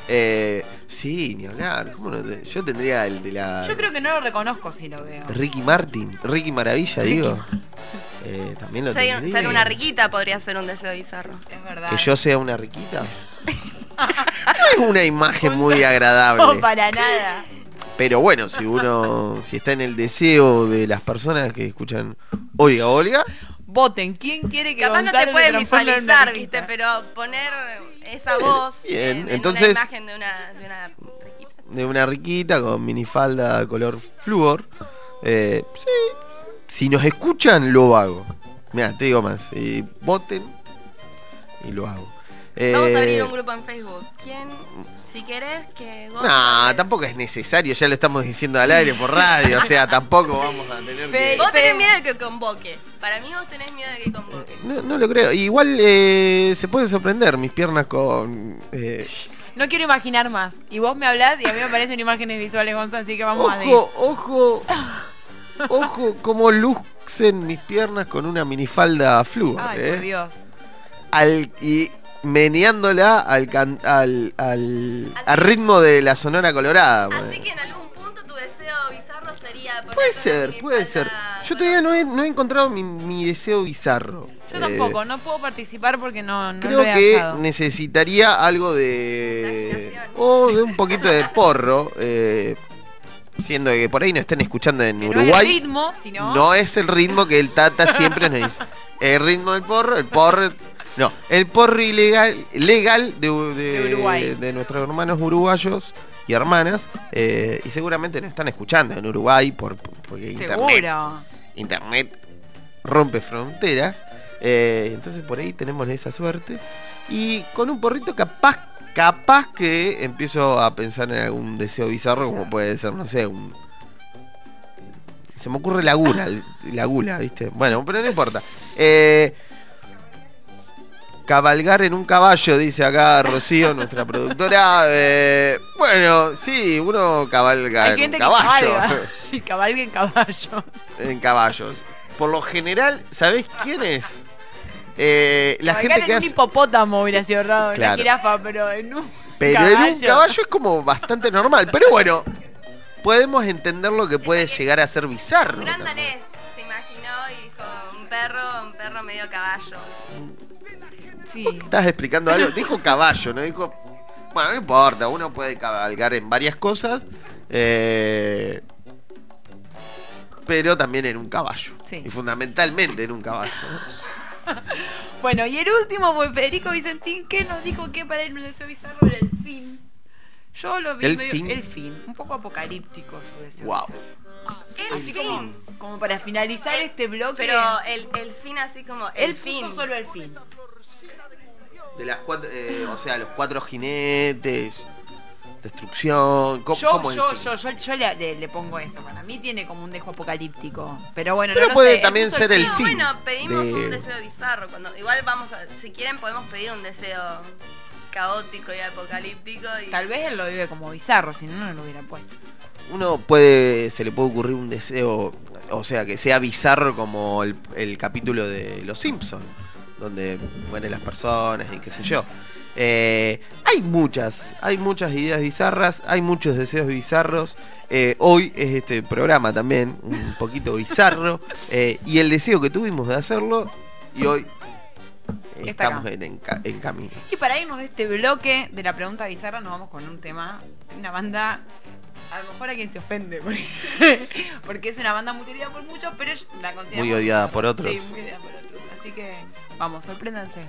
Eh, sí, ni hablar. ¿cómo no te- yo tendría el de la. Yo creo que no lo reconozco si lo veo. Ricky Martin, Ricky Maravilla, digo. Eh, también lo ser, tendría. ser una riquita podría ser un deseo bizarro. Es verdad. Que yo sea una riquita. (laughs) No es una imagen muy (laughs) agradable. No, para nada. Pero bueno, si uno, si está en el deseo de las personas que escuchan Oiga Olga, Voten, ¿quién quiere que Capaz no te pueden visualizar, viste, pero poner esa voz Bien, en, en entonces- una imagen de una, de una riquita. de una riquita con minifalda color flúor, eh, sí, si nos escuchan, lo hago. Mira, te digo más, eh, voten y lo hago. Vamos a abrir Eh, un grupo en Facebook. ¿Quién, si querés, que vos... No, tampoco es necesario, ya lo estamos diciendo al aire por radio, o sea, tampoco vamos a tener que... Vos tenés miedo de que convoque. Para mí vos tenés miedo de que convoque. No, no lo creo. Igual eh, se puede sorprender mis piernas con... eh, No quiero imaginar más. Y vos me hablás y a mí me aparecen imágenes visuales, Gonzalo, así que vamos a ir. ojo, ojo, (laughs) ojo, cómo lucen mis piernas con una minifalda flúor, Ay, eh. por Dios. Al, y meneándola al, can- al, al, al ritmo de la Sonora Colorada. Así que en algún punto tu deseo bizarro sería... Puede ser, puede ser. Yo todavía no he, no he encontrado mi, mi deseo bizarro. Yo Eh, tampoco, no puedo participar porque no, no Creo lo he que hallado. necesitaría algo de. O de un poquito de porro. eh, siendo que por ahí no estén escuchando en No es Uruguay. el ritmo, sino... No es el ritmo que el Tata siempre nos dice. El ritmo del porro, el porro. No, el porro ilegal, legal de, de- De Uruguay. de nuestros hermanos uruguayos y hermanas. eh, y seguramente nos están escuchando en Uruguay por, porque internet, Seguro. internet rompe fronteras. eh, entonces por ahí tenemos esa suerte. Y con un porrito capaz, capaz que empiezo a pensar en algún deseo bizarro, como puede ser, no sé, un. Se me ocurre la gula, la gula, ¿viste? Bueno, pero no importa. Eh, cabalgar en un caballo, dice acá Rocío, nuestra productora. Eh, bueno, sí, uno cabalga Hay en un que caballo. cabalga. (laughs) Y cabalga en caballo. en caballos. Por lo general, ¿sabés quién es? Eh, la Cabalgar gente que en un hace. hipopótamo hubiera sido raro, en Claro. una jirafa, pero en un Pero en un caballo es como bastante normal. Pero bueno, podemos entender lo que puede llegar a ser bizarro. Gran danés se imaginó y dijo un perro, un perro medio caballo. Sí. Estás explicando algo. Dijo caballo, no dijo. Bueno, no importa, uno puede cabalgar en varias cosas. eh, pero también en un caballo. Sí. Y fundamentalmente en un caballo. (laughs) Bueno, y el último fue Federico Vicentín, que nos dijo que para él un deseo bizarro era el fin. Yo lo vi ¿El medio- fin? el fin, un poco apocalíptico su deseo. Wow. bizarro. El Así fin. como, como para finalizar este bloque. Pero el, el fin así como el, fin. puso solo el fin. De las cuatro, eh, o sea, los cuatro jinetes, destrucción. ¿Cómo, Yo, cómo es yo, yo, yo, yo le, le- le pongo eso. Para mí tiene como un dejo apocalíptico. Pero bueno, Pero no lo puede sé, también ser el fin. bueno, pedimos de- un deseo bizarro. Cuando, igual vamos a, si quieren podemos pedir un deseo caótico y apocalíptico y Tal vez él lo vive como bizarro, si no, no lo hubiera puesto. Uno puede, se le puede ocurrir un deseo, o sea, que sea bizarro como el, el capítulo de Los Simpsons, donde mueren las personas y qué sé yo. Eh, hay muchas, hay muchas ideas bizarras, hay muchos deseos bizarros. Eh, hoy es este programa también un poquito bizarro. (laughs) eh, y el deseo que tuvimos de hacerlo, y hoy estamos en, en ca- en camino. Y para irnos de este bloque de la pregunta bizarra, nos vamos con un tema, una banda, a lo mejor a quien se ofende, (laughs) porque, porque es una banda muy querida por muchos, pero la considero Muy odiada por otros. Sí, muy odiada por otros. Así que vamos, sorpréndanse.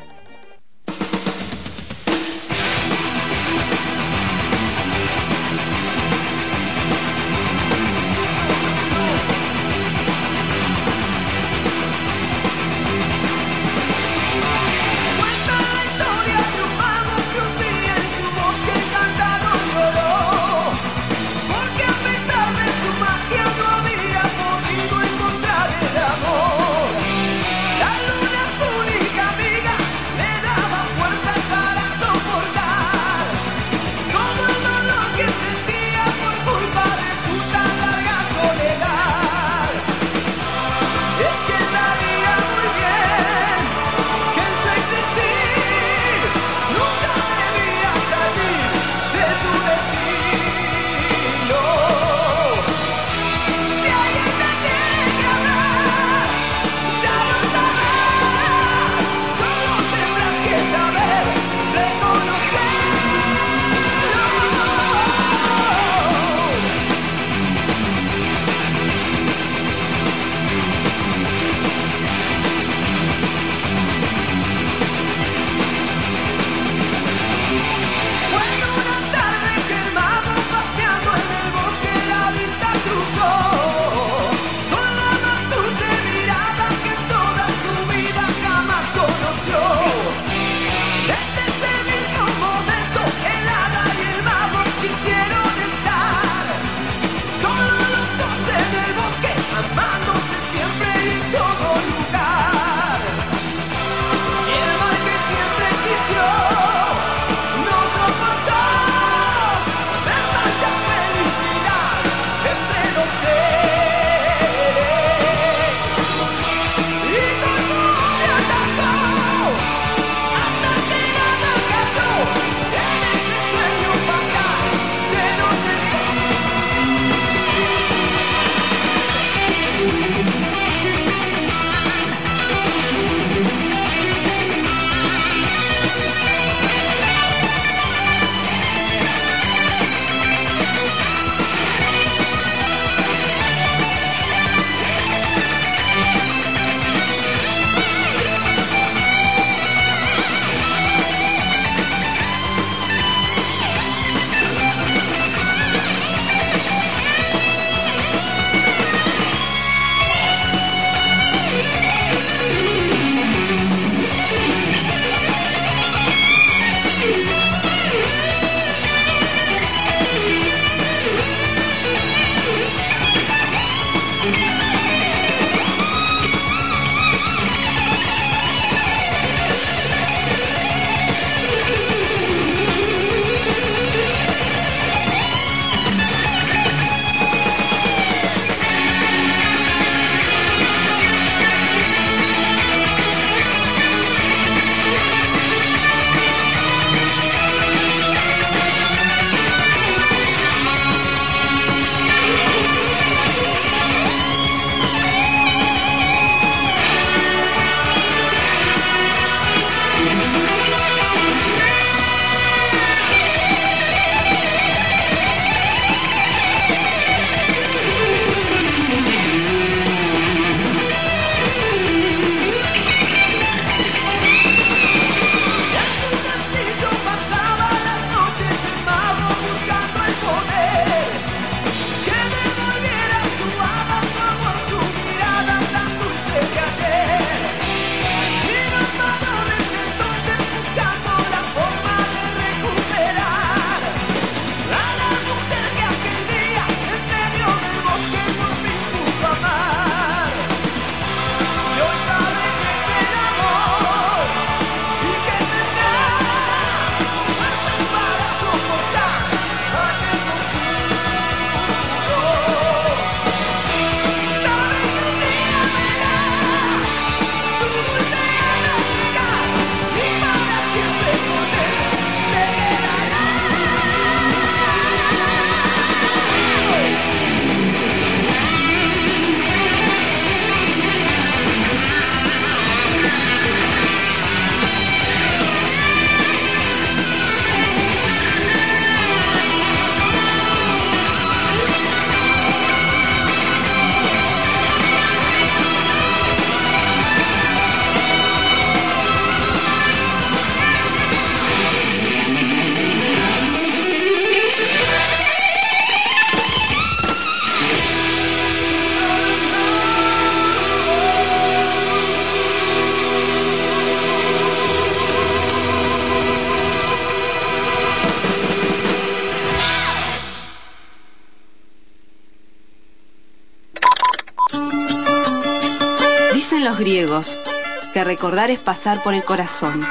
Recordar es pasar por el corazón.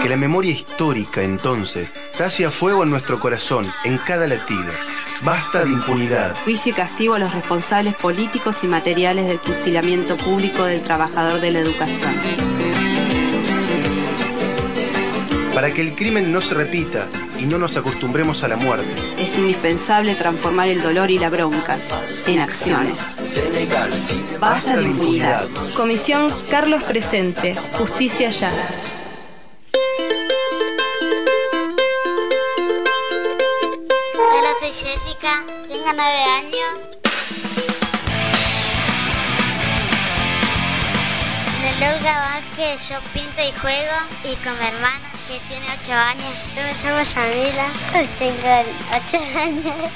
Que la memoria histórica, entonces, talle a fuego en nuestro corazón, en cada latido. Basta de impunidad. Juicio y castigo a los responsables políticos y materiales del fusilamiento público del trabajador de la educación. Para que el crimen no se repita y no nos acostumbremos a la muerte. Es indispensable transformar el dolor y la bronca en acciones. Basta de impunidad. Comisión Carlos Presente, Justicia Ya. Hola, soy Jessica, tengo nueve años. En el Olga Vázquez yo pinto y juego y con mi hermana que tiene ocho años. Yo me llamo Yamila, pues tengo ocho años.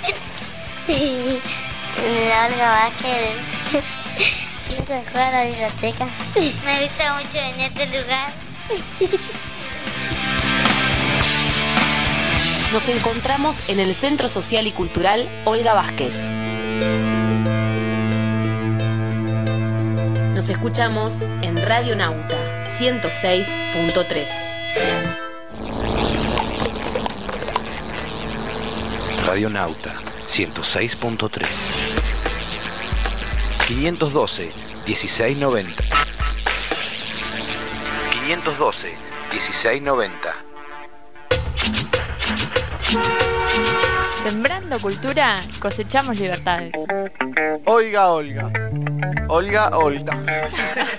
(laughs) Olga Vázquez pinto y juego a la biblioteca. Me gusta mucho en este lugar. (laughs) Nos encontramos en el Centro Social y Cultural Olga Vázquez. Nos escuchamos en Radio Nauta 106.3. Radionauta 106.3 512 1690 512 1690 Sembrando cultura, cosechamos libertades. Oiga, Olga. Olga, Olga.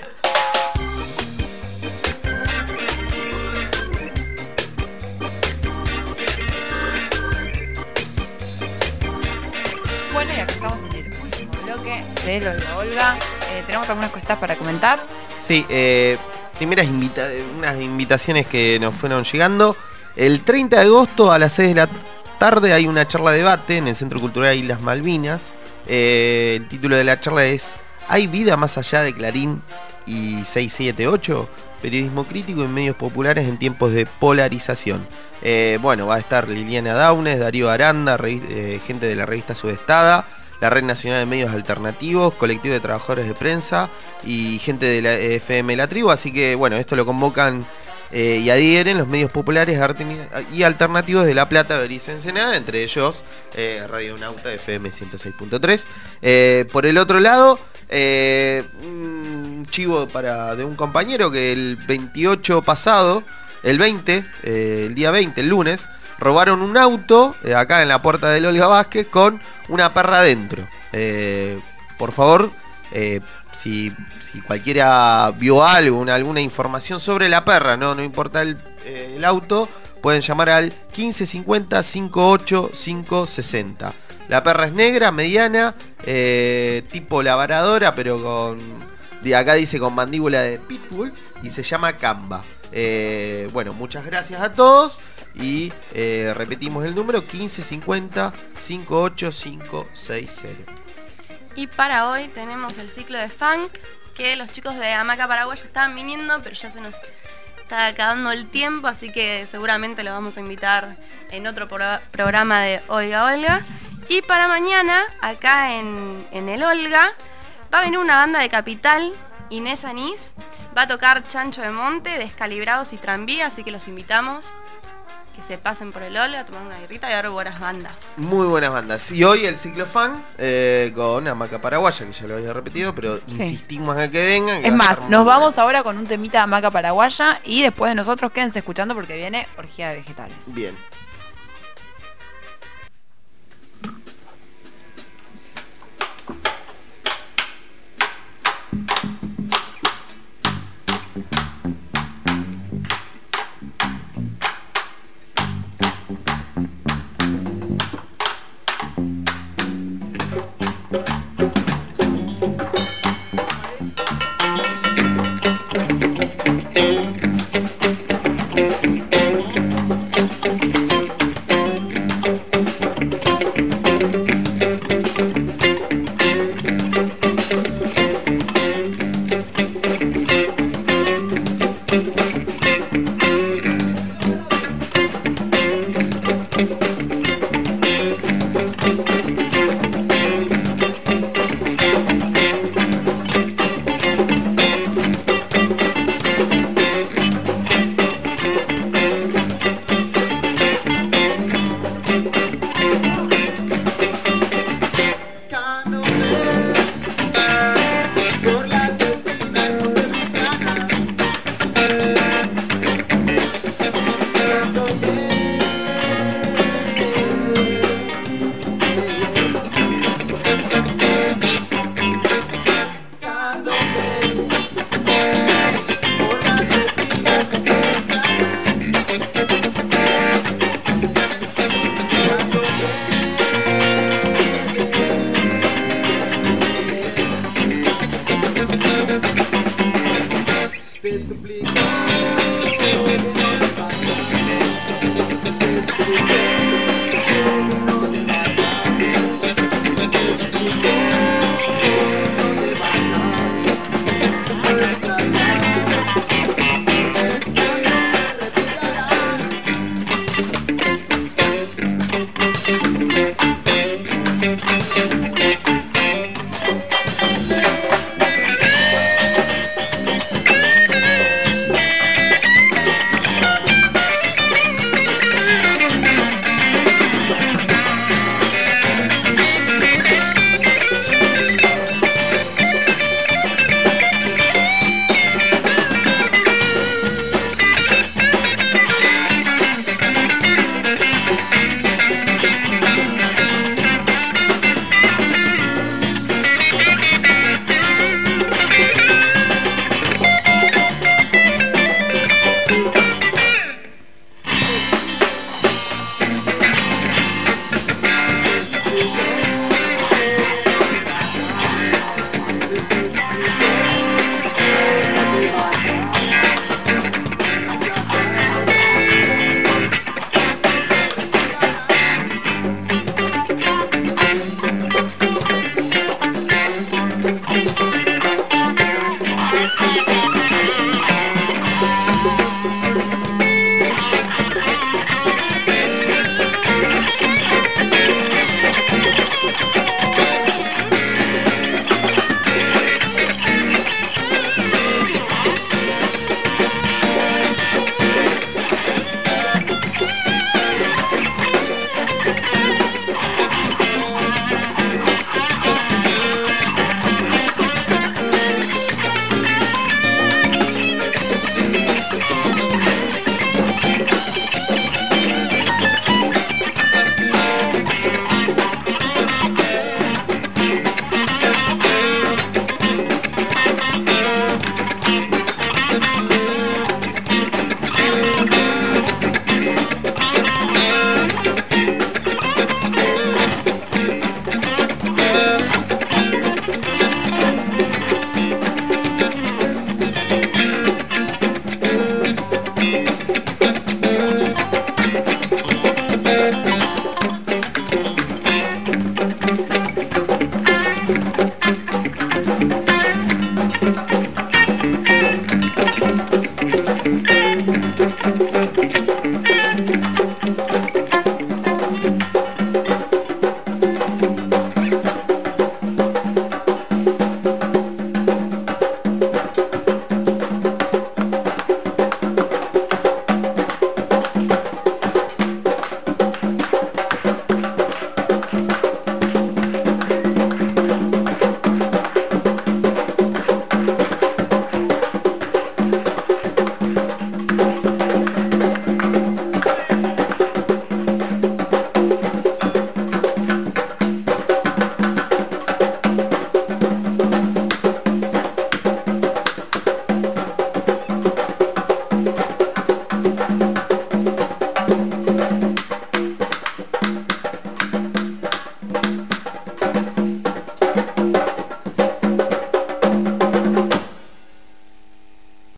(laughs) de Olga. Eh, tenemos algunas cositas para comentar. Sí, eh, primeras invita- unas invitaciones que nos fueron llegando. El 30 de agosto a las 6 de la tarde hay una charla debate en el Centro Cultural Islas Malvinas. Eh, el título de la charla es ¿Hay vida más allá de Clarín y 678? Periodismo crítico en medios populares en tiempos de polarización. Bueno, va a estar Liliana Daunes, Darío Aranda, eh, gente de la revista Sudestada, la Red Nacional de Medios Alternativos, Colectivo de Trabajadores de Prensa y gente de la FM La Tribu. Así que bueno, esto lo convocan eh, y adhieren los medios populares y alternativos de La Plata, Berizo, Ensenada, entre ellos eh, Radio Nauta FM 106.3. Eh, por el otro lado, un chivo para, de un compañero que el 28 pasado, el 20, eh, el día 20, el lunes, robaron un auto eh, acá en la puerta del Olga Vázquez con una perra adentro. Eh, por favor, eh, si, cualquiera vio algo, una- alguna información sobre la perra, no, no importa el, auto, pueden llamar al 1550 58 560. La perra es negra, mediana, tipo labradora, pero con. Acá dice con mandíbula de pitbull y se llama Camba. Bueno, muchas gracias a todos y eh, repetimos el número 1550 58560. Y para hoy tenemos el ciclo de funk, que los chicos de Hamaca Paraguay ya estaban viniendo, pero ya se nos está acabando el tiempo, así que seguramente lo vamos a invitar en otro pro- programa de Oiga Olga. Y para mañana, acá en, en el Olga, va a venir una banda de Capital, Inés Anís, va a tocar Chancho de Monte, Descalibrados y Tranvía, así que los invitamos que se pasen por el Olga, a tomar una guirrita y a ver buenas bandas. Muy buenas bandas. Y hoy el ciclo fan eh, con Hamaca Paraguaya, que ya lo había repetido, pero Sí. insistimos en que vengan. que Es a más, nos vamos ahora con un temita de hamaca paraguaya y después de nosotros quédense escuchando porque viene orgía de vegetales. Bien.